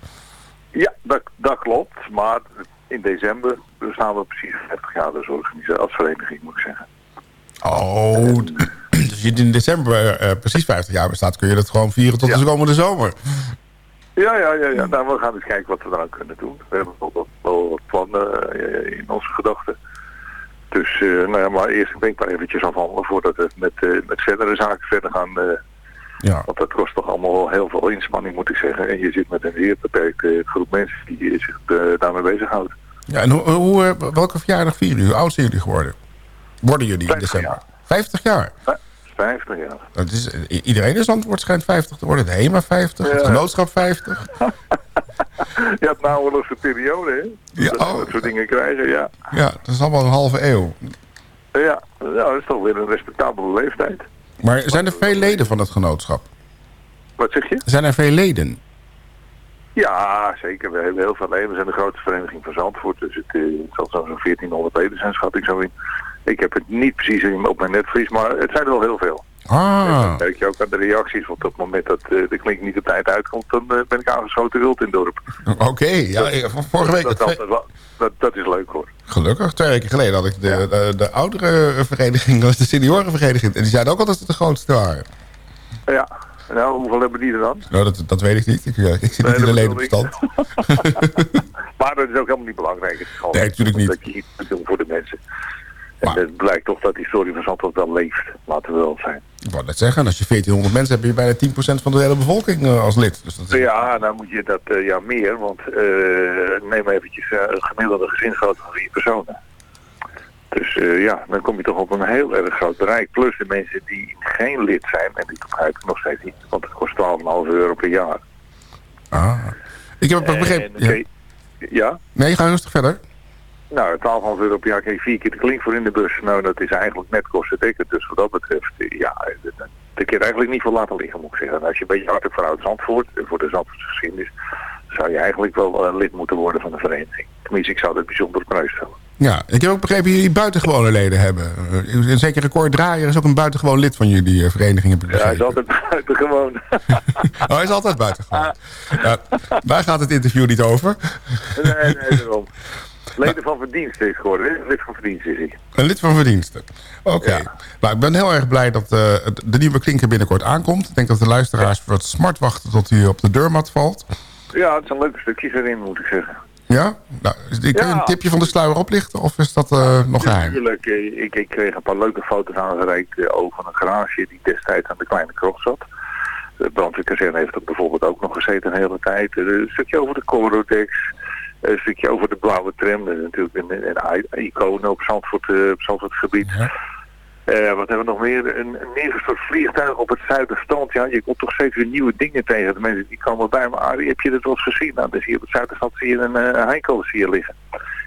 Ja, dat, dat klopt. Maar in december bestaan we precies 50 jaar als organisatie, als vereniging, moet ik zeggen. Oh, dus als je in december eh, precies 50 jaar bestaat... kun je dat gewoon vieren tot de komende zomer. Ja, ja, ja, ja. Nou, we gaan eens kijken wat we eraan kunnen doen. We hebben wel wat, wel wat plannen eh, in onze gedachten. Dus, eh, nou ja, maar eerst denk ik maar eventjes afhandelen voordat we met, eh, met verdere zaken verder gaan. Ja. Want dat kost toch allemaal wel heel veel inspanning, moet ik zeggen. En je zit met een zeer beperkte groep mensen die zich daarmee bezighoudt. Ja, en hoe, hoe, welke verjaardag vieren jullie? Hoe oud zijn jullie geworden? Worden jullie in december? 50 jaar? 50 jaar. Dat is, iedereen in Zandvoort schijnt 50 te worden. De HEMA 50, het Ja. genootschap 50. Ja, het nauwelijkse periode, hè? Ja, dat oh. dat soort dingen krijgen, ja. Ja, dat is allemaal een halve eeuw. Ja, ja, dat is toch weer een respectabele leeftijd. Maar zijn er veel leden van het genootschap? Wat zeg je? Zijn er veel leden? Ja, zeker. We hebben heel veel leden. We zijn de grootste vereniging van Zandvoort. Dus het, eh, het zal zo'n 1400 leden zijn, schat ik zo in. Ik heb het niet precies op mijn netvlies, maar het zijn er wel heel veel. Ah, Dat merk je ook aan de reacties. Want op het moment dat eh, de klink niet op tijd uitkomt, dan eh, ben ik aangeschoten wild in het dorp. oké. Ja, ja, v- vorige week, Dat, twee- dat, dat is leuk hoor. gelukkig, twee weken geleden had ik de, de, de oudere vereniging, dat is de seniorenvereniging. En die zeiden ook al dat ze de grootste waren. Ja, nou, hoeveel hebben die er dan? Nou, dat, dat weet ik niet. Ik, eh, ik zit Nee, niet in de ledenbestand. Maar dat is ook helemaal niet belangrijk. Het is gewoon Nee, natuurlijk niet. Dat je iets moet doen voor de mensen. En het blijkt toch dat die story van Zandvoort wel leeft. Laten we wel zijn. Ik wou net zeggen, als je 1400 mensen hebt, heb je bijna 10% van de hele bevolking eh, als lid. Dus dat is, Ja, nou moet je dat eh, ja meer, want eh, neem eventjes eh, een gemiddelde gezinsgrootte van vier personen. Dus ja, dan kom je toch op een heel erg groot bereik. Plus de mensen die geen lid zijn, en die begrijp ik nog steeds niet, want het kost 12,5 euro per jaar. ah. Ik heb het begrepen. En, Ja. ja? Nee, ga rustig verder. Nou, 12,5 euro per jaar krijg vier keer de klink voor in de bus. Nou, dat is eigenlijk net kostendekkend. Dus wat dat betreft, eh, ja, dat dat kun je eigenlijk niet voor laten liggen, moet ik zeggen. En als je een beetje hard hebt voor oud Zandvoort, en voor de Zandvoortse geschiedenis, zou je eigenlijk wel eh, lid moeten worden van de vereniging. Tenminste, ik zou dat bijzonder op prijs stellen. Ja, ik heb ook begrepen dat jullie buitengewone leden hebben. Uh, en zeker Record Draaier is ook een buitengewoon lid van jullie vereniging. Heb ik Ja, hij is altijd buitengewoon. oh, hij is altijd buitengewoon. Ja, daar gaat het interview niet over. nee, nee, daarom. Leden van verdiensten is geworden. Lid van verdiensten is hij. Een lid van verdiensten. Oké. Nou, ik ben heel erg blij dat uh, de nieuwe klinker binnenkort aankomt. Ik denk dat de luisteraars wat smart wachten tot hij op de deurmat valt. Ja, het zijn leuke stukjes erin, moet ik zeggen. Ja? Nou, kun je Ja. een tipje van de sluier oplichten of is dat uh, nog geheim? Natuurlijk, eh, ik, ik kreeg een paar leuke foto's aangereikt eh, over een garage die destijds aan de kleine krocht zat. De brandweerkazerne heeft er bijvoorbeeld ook nog gezeten een hele tijd. Eh, Een stukje over de Corodex, een stukje over de blauwe tram. Dat is natuurlijk een, een, een icoon op Zandvoort, eh, op Zandvoort gebied. Eh, wat hebben we nog meer? Een, een neergestort vliegtuig op het zuiderstand. Ja, je komt toch steeds weer nieuwe dingen tegen. De mensen die komen bij me, Arie, heb je dat wel eens gezien? Nou, dan zie je op het zuiderstand zie je een uh, Heinkel zie je liggen.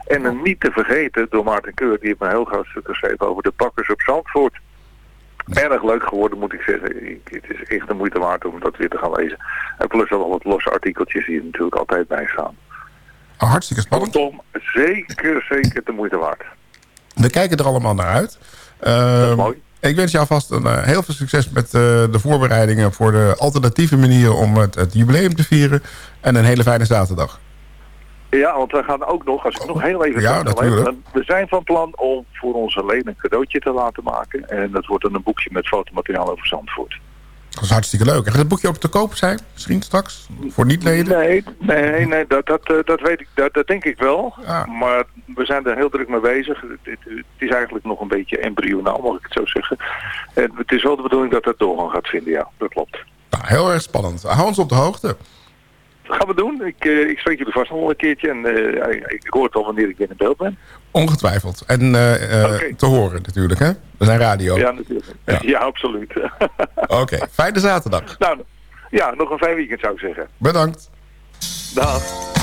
En een niet te vergeten door Maarten Keur, die heeft een heel groot stuk geschreven over de bakkers op Zandvoort. Erg leuk geworden, moet ik zeggen. Ik, het is echt de moeite waard om dat weer te gaan lezen. En plus al wat losse artikeltjes die er natuurlijk altijd bij staan. Oh, hartstikke spannend. Kortom, zeker, zeker de moeite waard. We kijken er allemaal naar uit. Uh, mooi. Ik wens jou vast een, uh, heel veel succes met uh, de voorbereidingen... voor de alternatieve manieren om het, het, jubileum te vieren. En een hele fijne zaterdag. Ja, want we gaan ook nog, als ik nog heel even... Ja, natuurlijk. We zijn van plan om voor onze leden een cadeautje te laten maken. En dat wordt dan een boekje met fotomateriaal over Zandvoort. Dat is hartstikke leuk. En gaat het boekje ook te koop zijn? Misschien straks? Voor niet-leden? Nee, nee, nee dat, dat, uh, dat weet ik, dat, dat denk ik wel. Ah. Maar we zijn er heel druk mee bezig. Het, het, het, is eigenlijk nog een beetje embryonaal, mag ik het zo zeggen. En het is wel de bedoeling dat het doorgang gaat vinden, ja. Dat klopt. Nou, heel erg spannend. Hou ons op de hoogte. Dat gaan we doen. Ik, uh, ik spreek jullie vast nog een keertje. En uh, ik, ik hoor het al wanneer ik weer in beeld ben. Ongetwijfeld. En uh, okay. te horen natuurlijk, hè? We zijn radio. Ja, natuurlijk. Ja, ja absoluut. Oké, okay. fijne zaterdag. Nou, ja, nog een fijn weekend zou ik zeggen. Bedankt. Dag.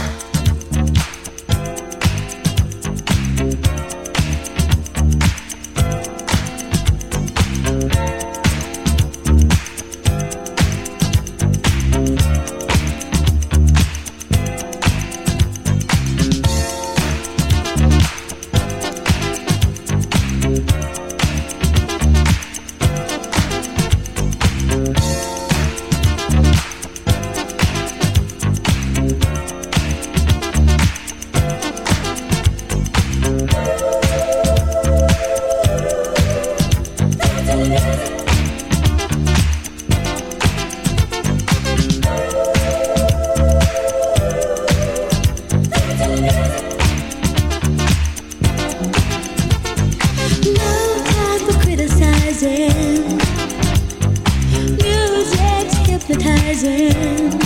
rising.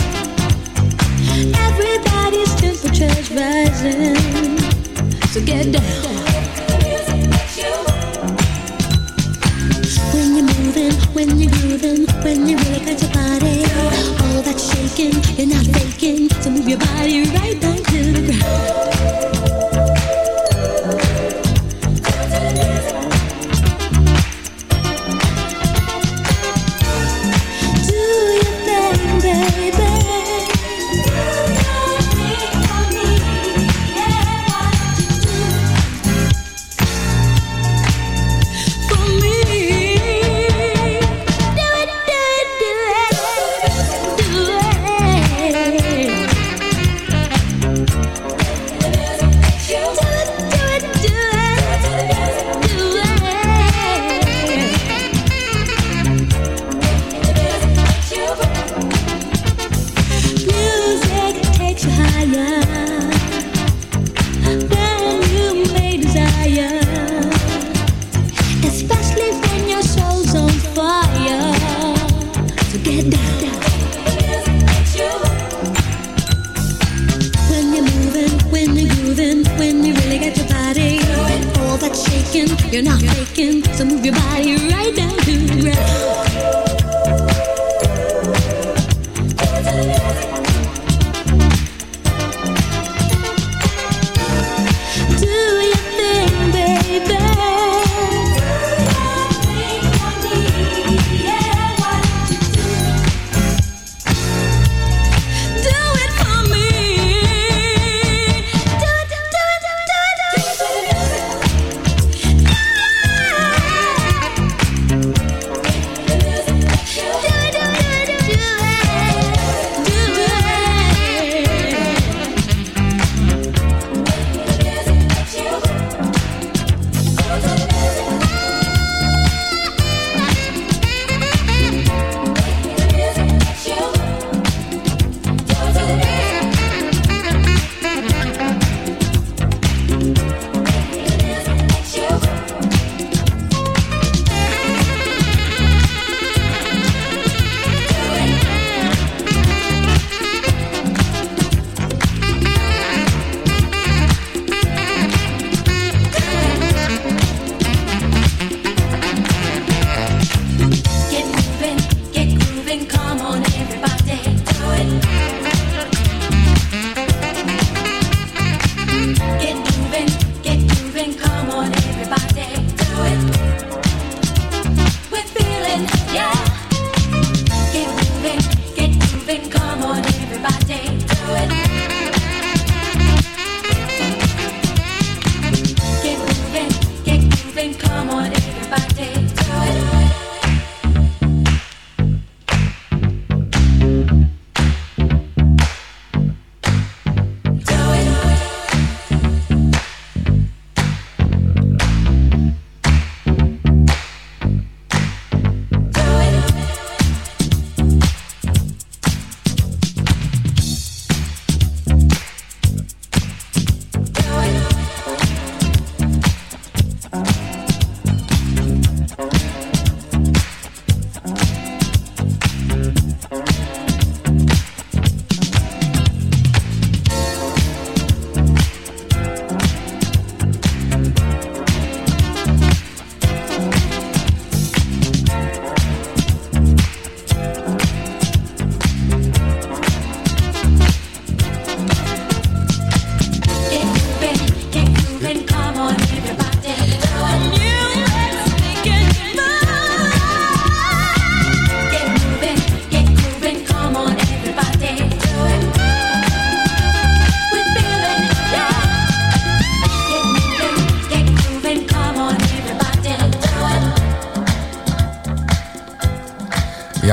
Everybody's temperature's rising. So get down.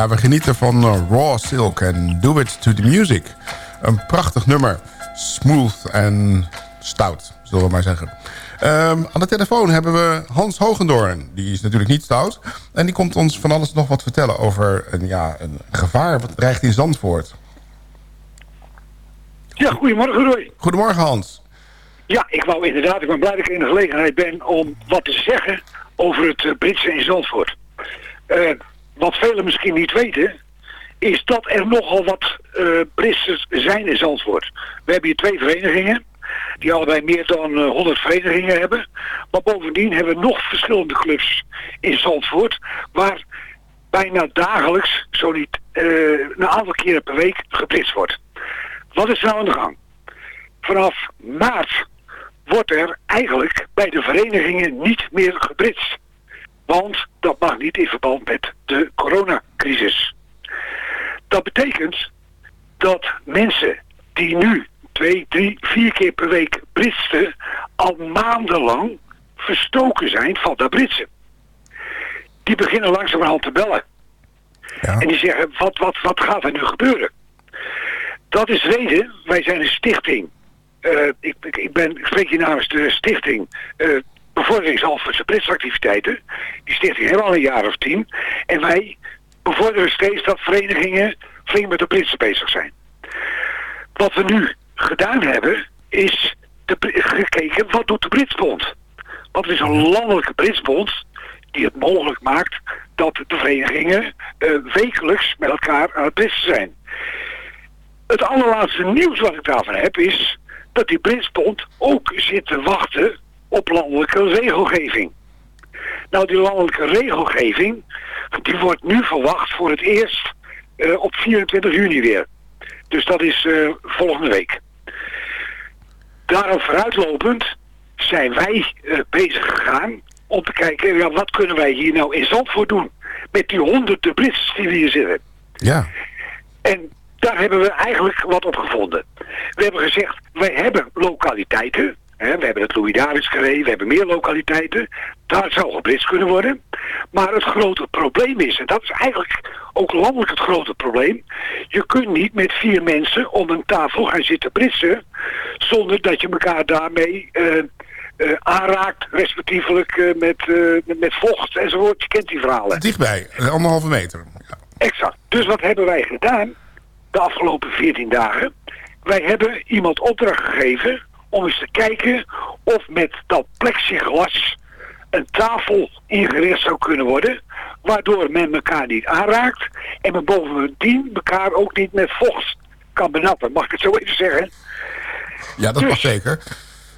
We genieten van eh, Raw Silk en Do It To The Music. Een prachtig nummer. Smooth en stout, zullen we maar zeggen. Ehm, aan de telefoon hebben we Hans Hogendoorn. Die is natuurlijk niet stout. En die komt ons van alles nog wat vertellen over een, ja, een gevaar wat dreigt in Zandvoort. Ja, goedemorgen Roy. Goedemorgen Hans. Ja, ik wou inderdaad, ik ben blij dat ik in de gelegenheid ben om wat te zeggen over het eh, Britse in Zandvoort. Uh, wat velen misschien niet weten, is dat er nogal wat uh, zijn in Zandvoort. We hebben hier twee verenigingen, die allebei meer dan eh, 100 verenigingen hebben. Maar bovendien hebben we nog verschillende clubs in Zandvoort, waar bijna dagelijks, zo niet eh, een aantal keren per week, geblitst wordt. Wat is nou aan de gang? Vanaf maart wordt er eigenlijk bij de verenigingen niet meer gebritst. Want dat mag niet in verband met de coronacrisis. Dat betekent dat mensen die nu twee, drie, vier keer per week britsten, al maandenlang verstoken zijn van dat britsen. Die beginnen langzamerhand te bellen. En die zeggen, wat, wat, wat gaat er nu gebeuren? Dat is reden, wij zijn een stichting. Ik, ik, ik ben, ik spreek hier namens de stichting eh Bevordering Zalvoortse Britsactiviteiten. Die stichting we al een jaar of tien. En wij bevorderen steeds dat verenigingen flink met de Britsen bezig zijn. Wat we nu gedaan hebben, is gekeken wat doet de Britsbond. Het is een landelijke Britsbond die het mogelijk maakt dat de verenigingen eh, wekelijks met elkaar aan het britsen zijn. Het allerlaatste nieuws wat ik daarvan heb is dat die Britsbond ook zit te wachten op landelijke regelgeving. Nou, die landelijke regelgeving, die wordt nu verwacht voor het eerst eh, op 24 juni weer. Dus dat is eh, volgende week. Daarop vooruitlopend zijn wij eh, bezig gegaan om te kijken, ja, wat kunnen wij hier nou in Zandvoort doen? Met die honderden Brits die we hier zitten. Ja. En daar hebben we eigenlijk wat op gevonden. We hebben gezegd, wij hebben lokaliteiten. We hebben het Louis Davids gereden, we hebben meer lokaliteiten. Daar zou geblitst kunnen worden. Maar het grote probleem is, en dat is eigenlijk ook landelijk het grote probleem. Je kunt niet met vier mensen om een tafel gaan zitten blitsen. Zonder dat je elkaar daarmee eh, eh, aanraakt, respectievelijk eh, met, met, vocht enzovoort. Je kent die verhalen. Dichtbij, een anderhalve meter. Exact. Dus wat hebben wij gedaan de afgelopen 14 dagen? Wij hebben iemand opdracht gegeven om eens te kijken of met dat plexiglas een tafel ingericht zou kunnen worden, waardoor men elkaar niet aanraakt en men bovendien elkaar ook niet met vocht kan benappen. Mag ik het zo even zeggen? Ja, dat mag zeker.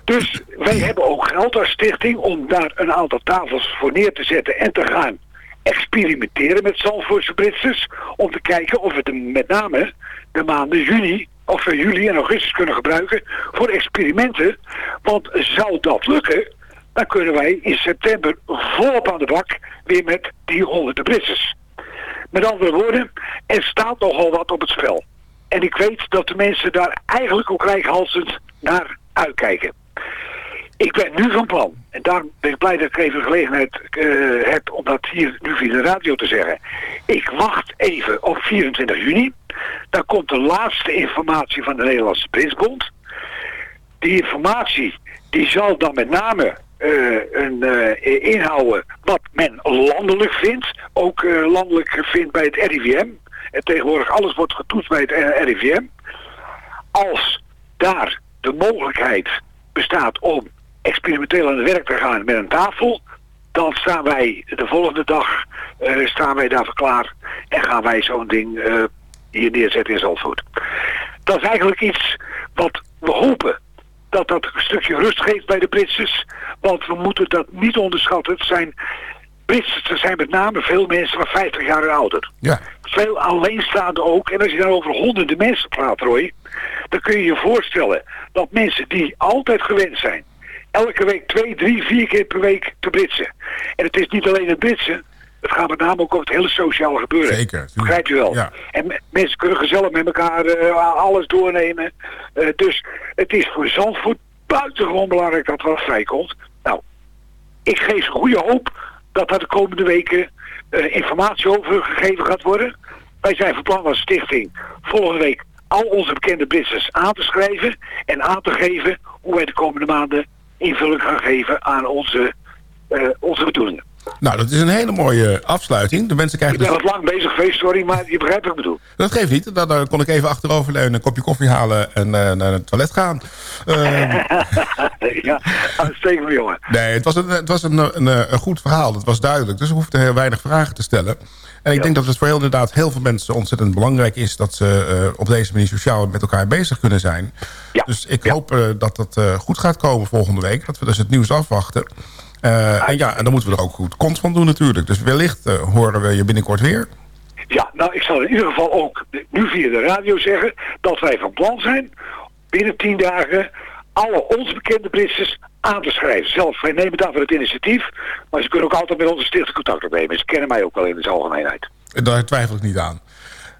Dus wij hebben ook geld als stichting om daar een aantal tafels voor neer te zetten en te gaan experimenteren met Zandvoortse Britsers. Om te kijken of de, met name de maanden juni of eh, juli en augustus kunnen gebruiken voor experimenten. Want zou dat lukken, dan kunnen wij in september volop aan de bak weer met die honderden Britsers. Met andere woorden, er staat nogal wat op het spel. En ik weet dat de mensen daar eigenlijk ook rijkhalsend naar uitkijken. Ik ben nu van plan, en daarom ben ik blij dat ik even gelegenheid eh, heb om dat hier nu via de radio te zeggen. Ik wacht even op 24 juni. Dan komt de laatste informatie van de Nederlandse Prinsbond. Die informatie die zal dan met name eh, een, eh, inhouden wat men landelijk vindt. Ook landelijk vindt bij het RIVM. En tegenwoordig alles wordt getoetst bij het RIVM. Als daar de mogelijkheid bestaat om experimenteel aan het werk te gaan met een tafel, dan staan wij de volgende dag eh, staan wij daarvoor klaar en gaan wij zo'n ding eh, hier neerzetten in Zandvoort. Dat is eigenlijk iets wat we hopen dat dat een stukje rust geeft bij de Britsers, want we moeten dat niet onderschatten. Het zijn Britsers, er zijn met name veel mensen van 50 jaar en ouder. Ja. Veel alleenstaande ook. En als je dan over honderden mensen praat, Roy, dan kun je je voorstellen dat mensen die altijd gewend zijn, elke week twee, drie, vier keer per week te britsen. En het is niet alleen het britsen, het gaat met name ook over het hele sociale gebeuren. Zeker. Begrijp je wel? Ja. En me- mensen kunnen gezellig met elkaar eh, alles doornemen. Eh, dus het is voor Zandvoort buitengewoon belangrijk dat er wat vrijkomt. Nou, ik geef ze goede hoop dat daar de komende weken eh, informatie over gegeven gaat worden. Wij zijn van plan als stichting volgende week al onze bekende Britsers aan te schrijven en aan te geven hoe wij de komende maanden invulling gaan geven aan onze, eh, onze bedoelingen. Nou, dat is een hele mooie afsluiting. De mensen Ik krijgen ben dus... wat lang bezig geweest, sorry, maar je begrijpt wat ik bedoel. Dat geeft niet. Dan, dan kon ik even achteroverleunen, een kopje koffie halen en eh, naar het toilet gaan. Ehm, ja, uitstekend jongen. nee, het was, een, het was een, een, een goed verhaal. Het was duidelijk. Dus we hoefden heel weinig vragen te stellen. En ik denk dat het voor heel, inderdaad heel veel mensen ontzettend belangrijk is... dat ze eh, op deze manier sociaal met elkaar bezig kunnen zijn. Dus ik hoop eh, dat dat eh, goed gaat komen volgende week. Dat we dus het nieuws afwachten. Eh, en ja, en dan moeten we er ook goed kont van doen natuurlijk. Dus wellicht eh, horen we je binnenkort weer. Ja, nou, ik zal in ieder geval ook nu via de radio zeggen dat wij van plan zijn binnen tien dagen alle ons bekende Britsers aan te schrijven. Zelf, wij nemen daarvoor het initiatief, maar ze kunnen ook altijd met onze stichting contact opnemen. Ze kennen mij ook wel in de algemeenheid. Daar twijfel ik niet aan.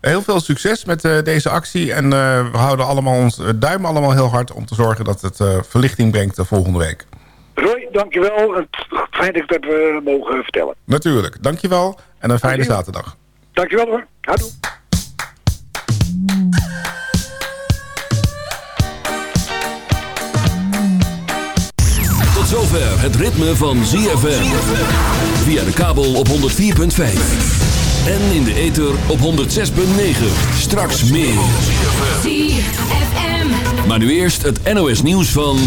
Heel veel succes met eh, deze actie. En eh, we houden allemaal ons duim allemaal heel hard om te zorgen dat het eh, verlichting brengt de volgende week. Roy, dankjewel. Het fijn dat ik dat we mogen vertellen. Natuurlijk, dankjewel. En een fijne zaterdag. Dankjewel hoor. Houdoe. Tot zover het ritme van ZFM. Via de kabel op 104.5. En in de ether op 106.9. Straks meer. ZFM. Maar nu eerst het NOS nieuws van...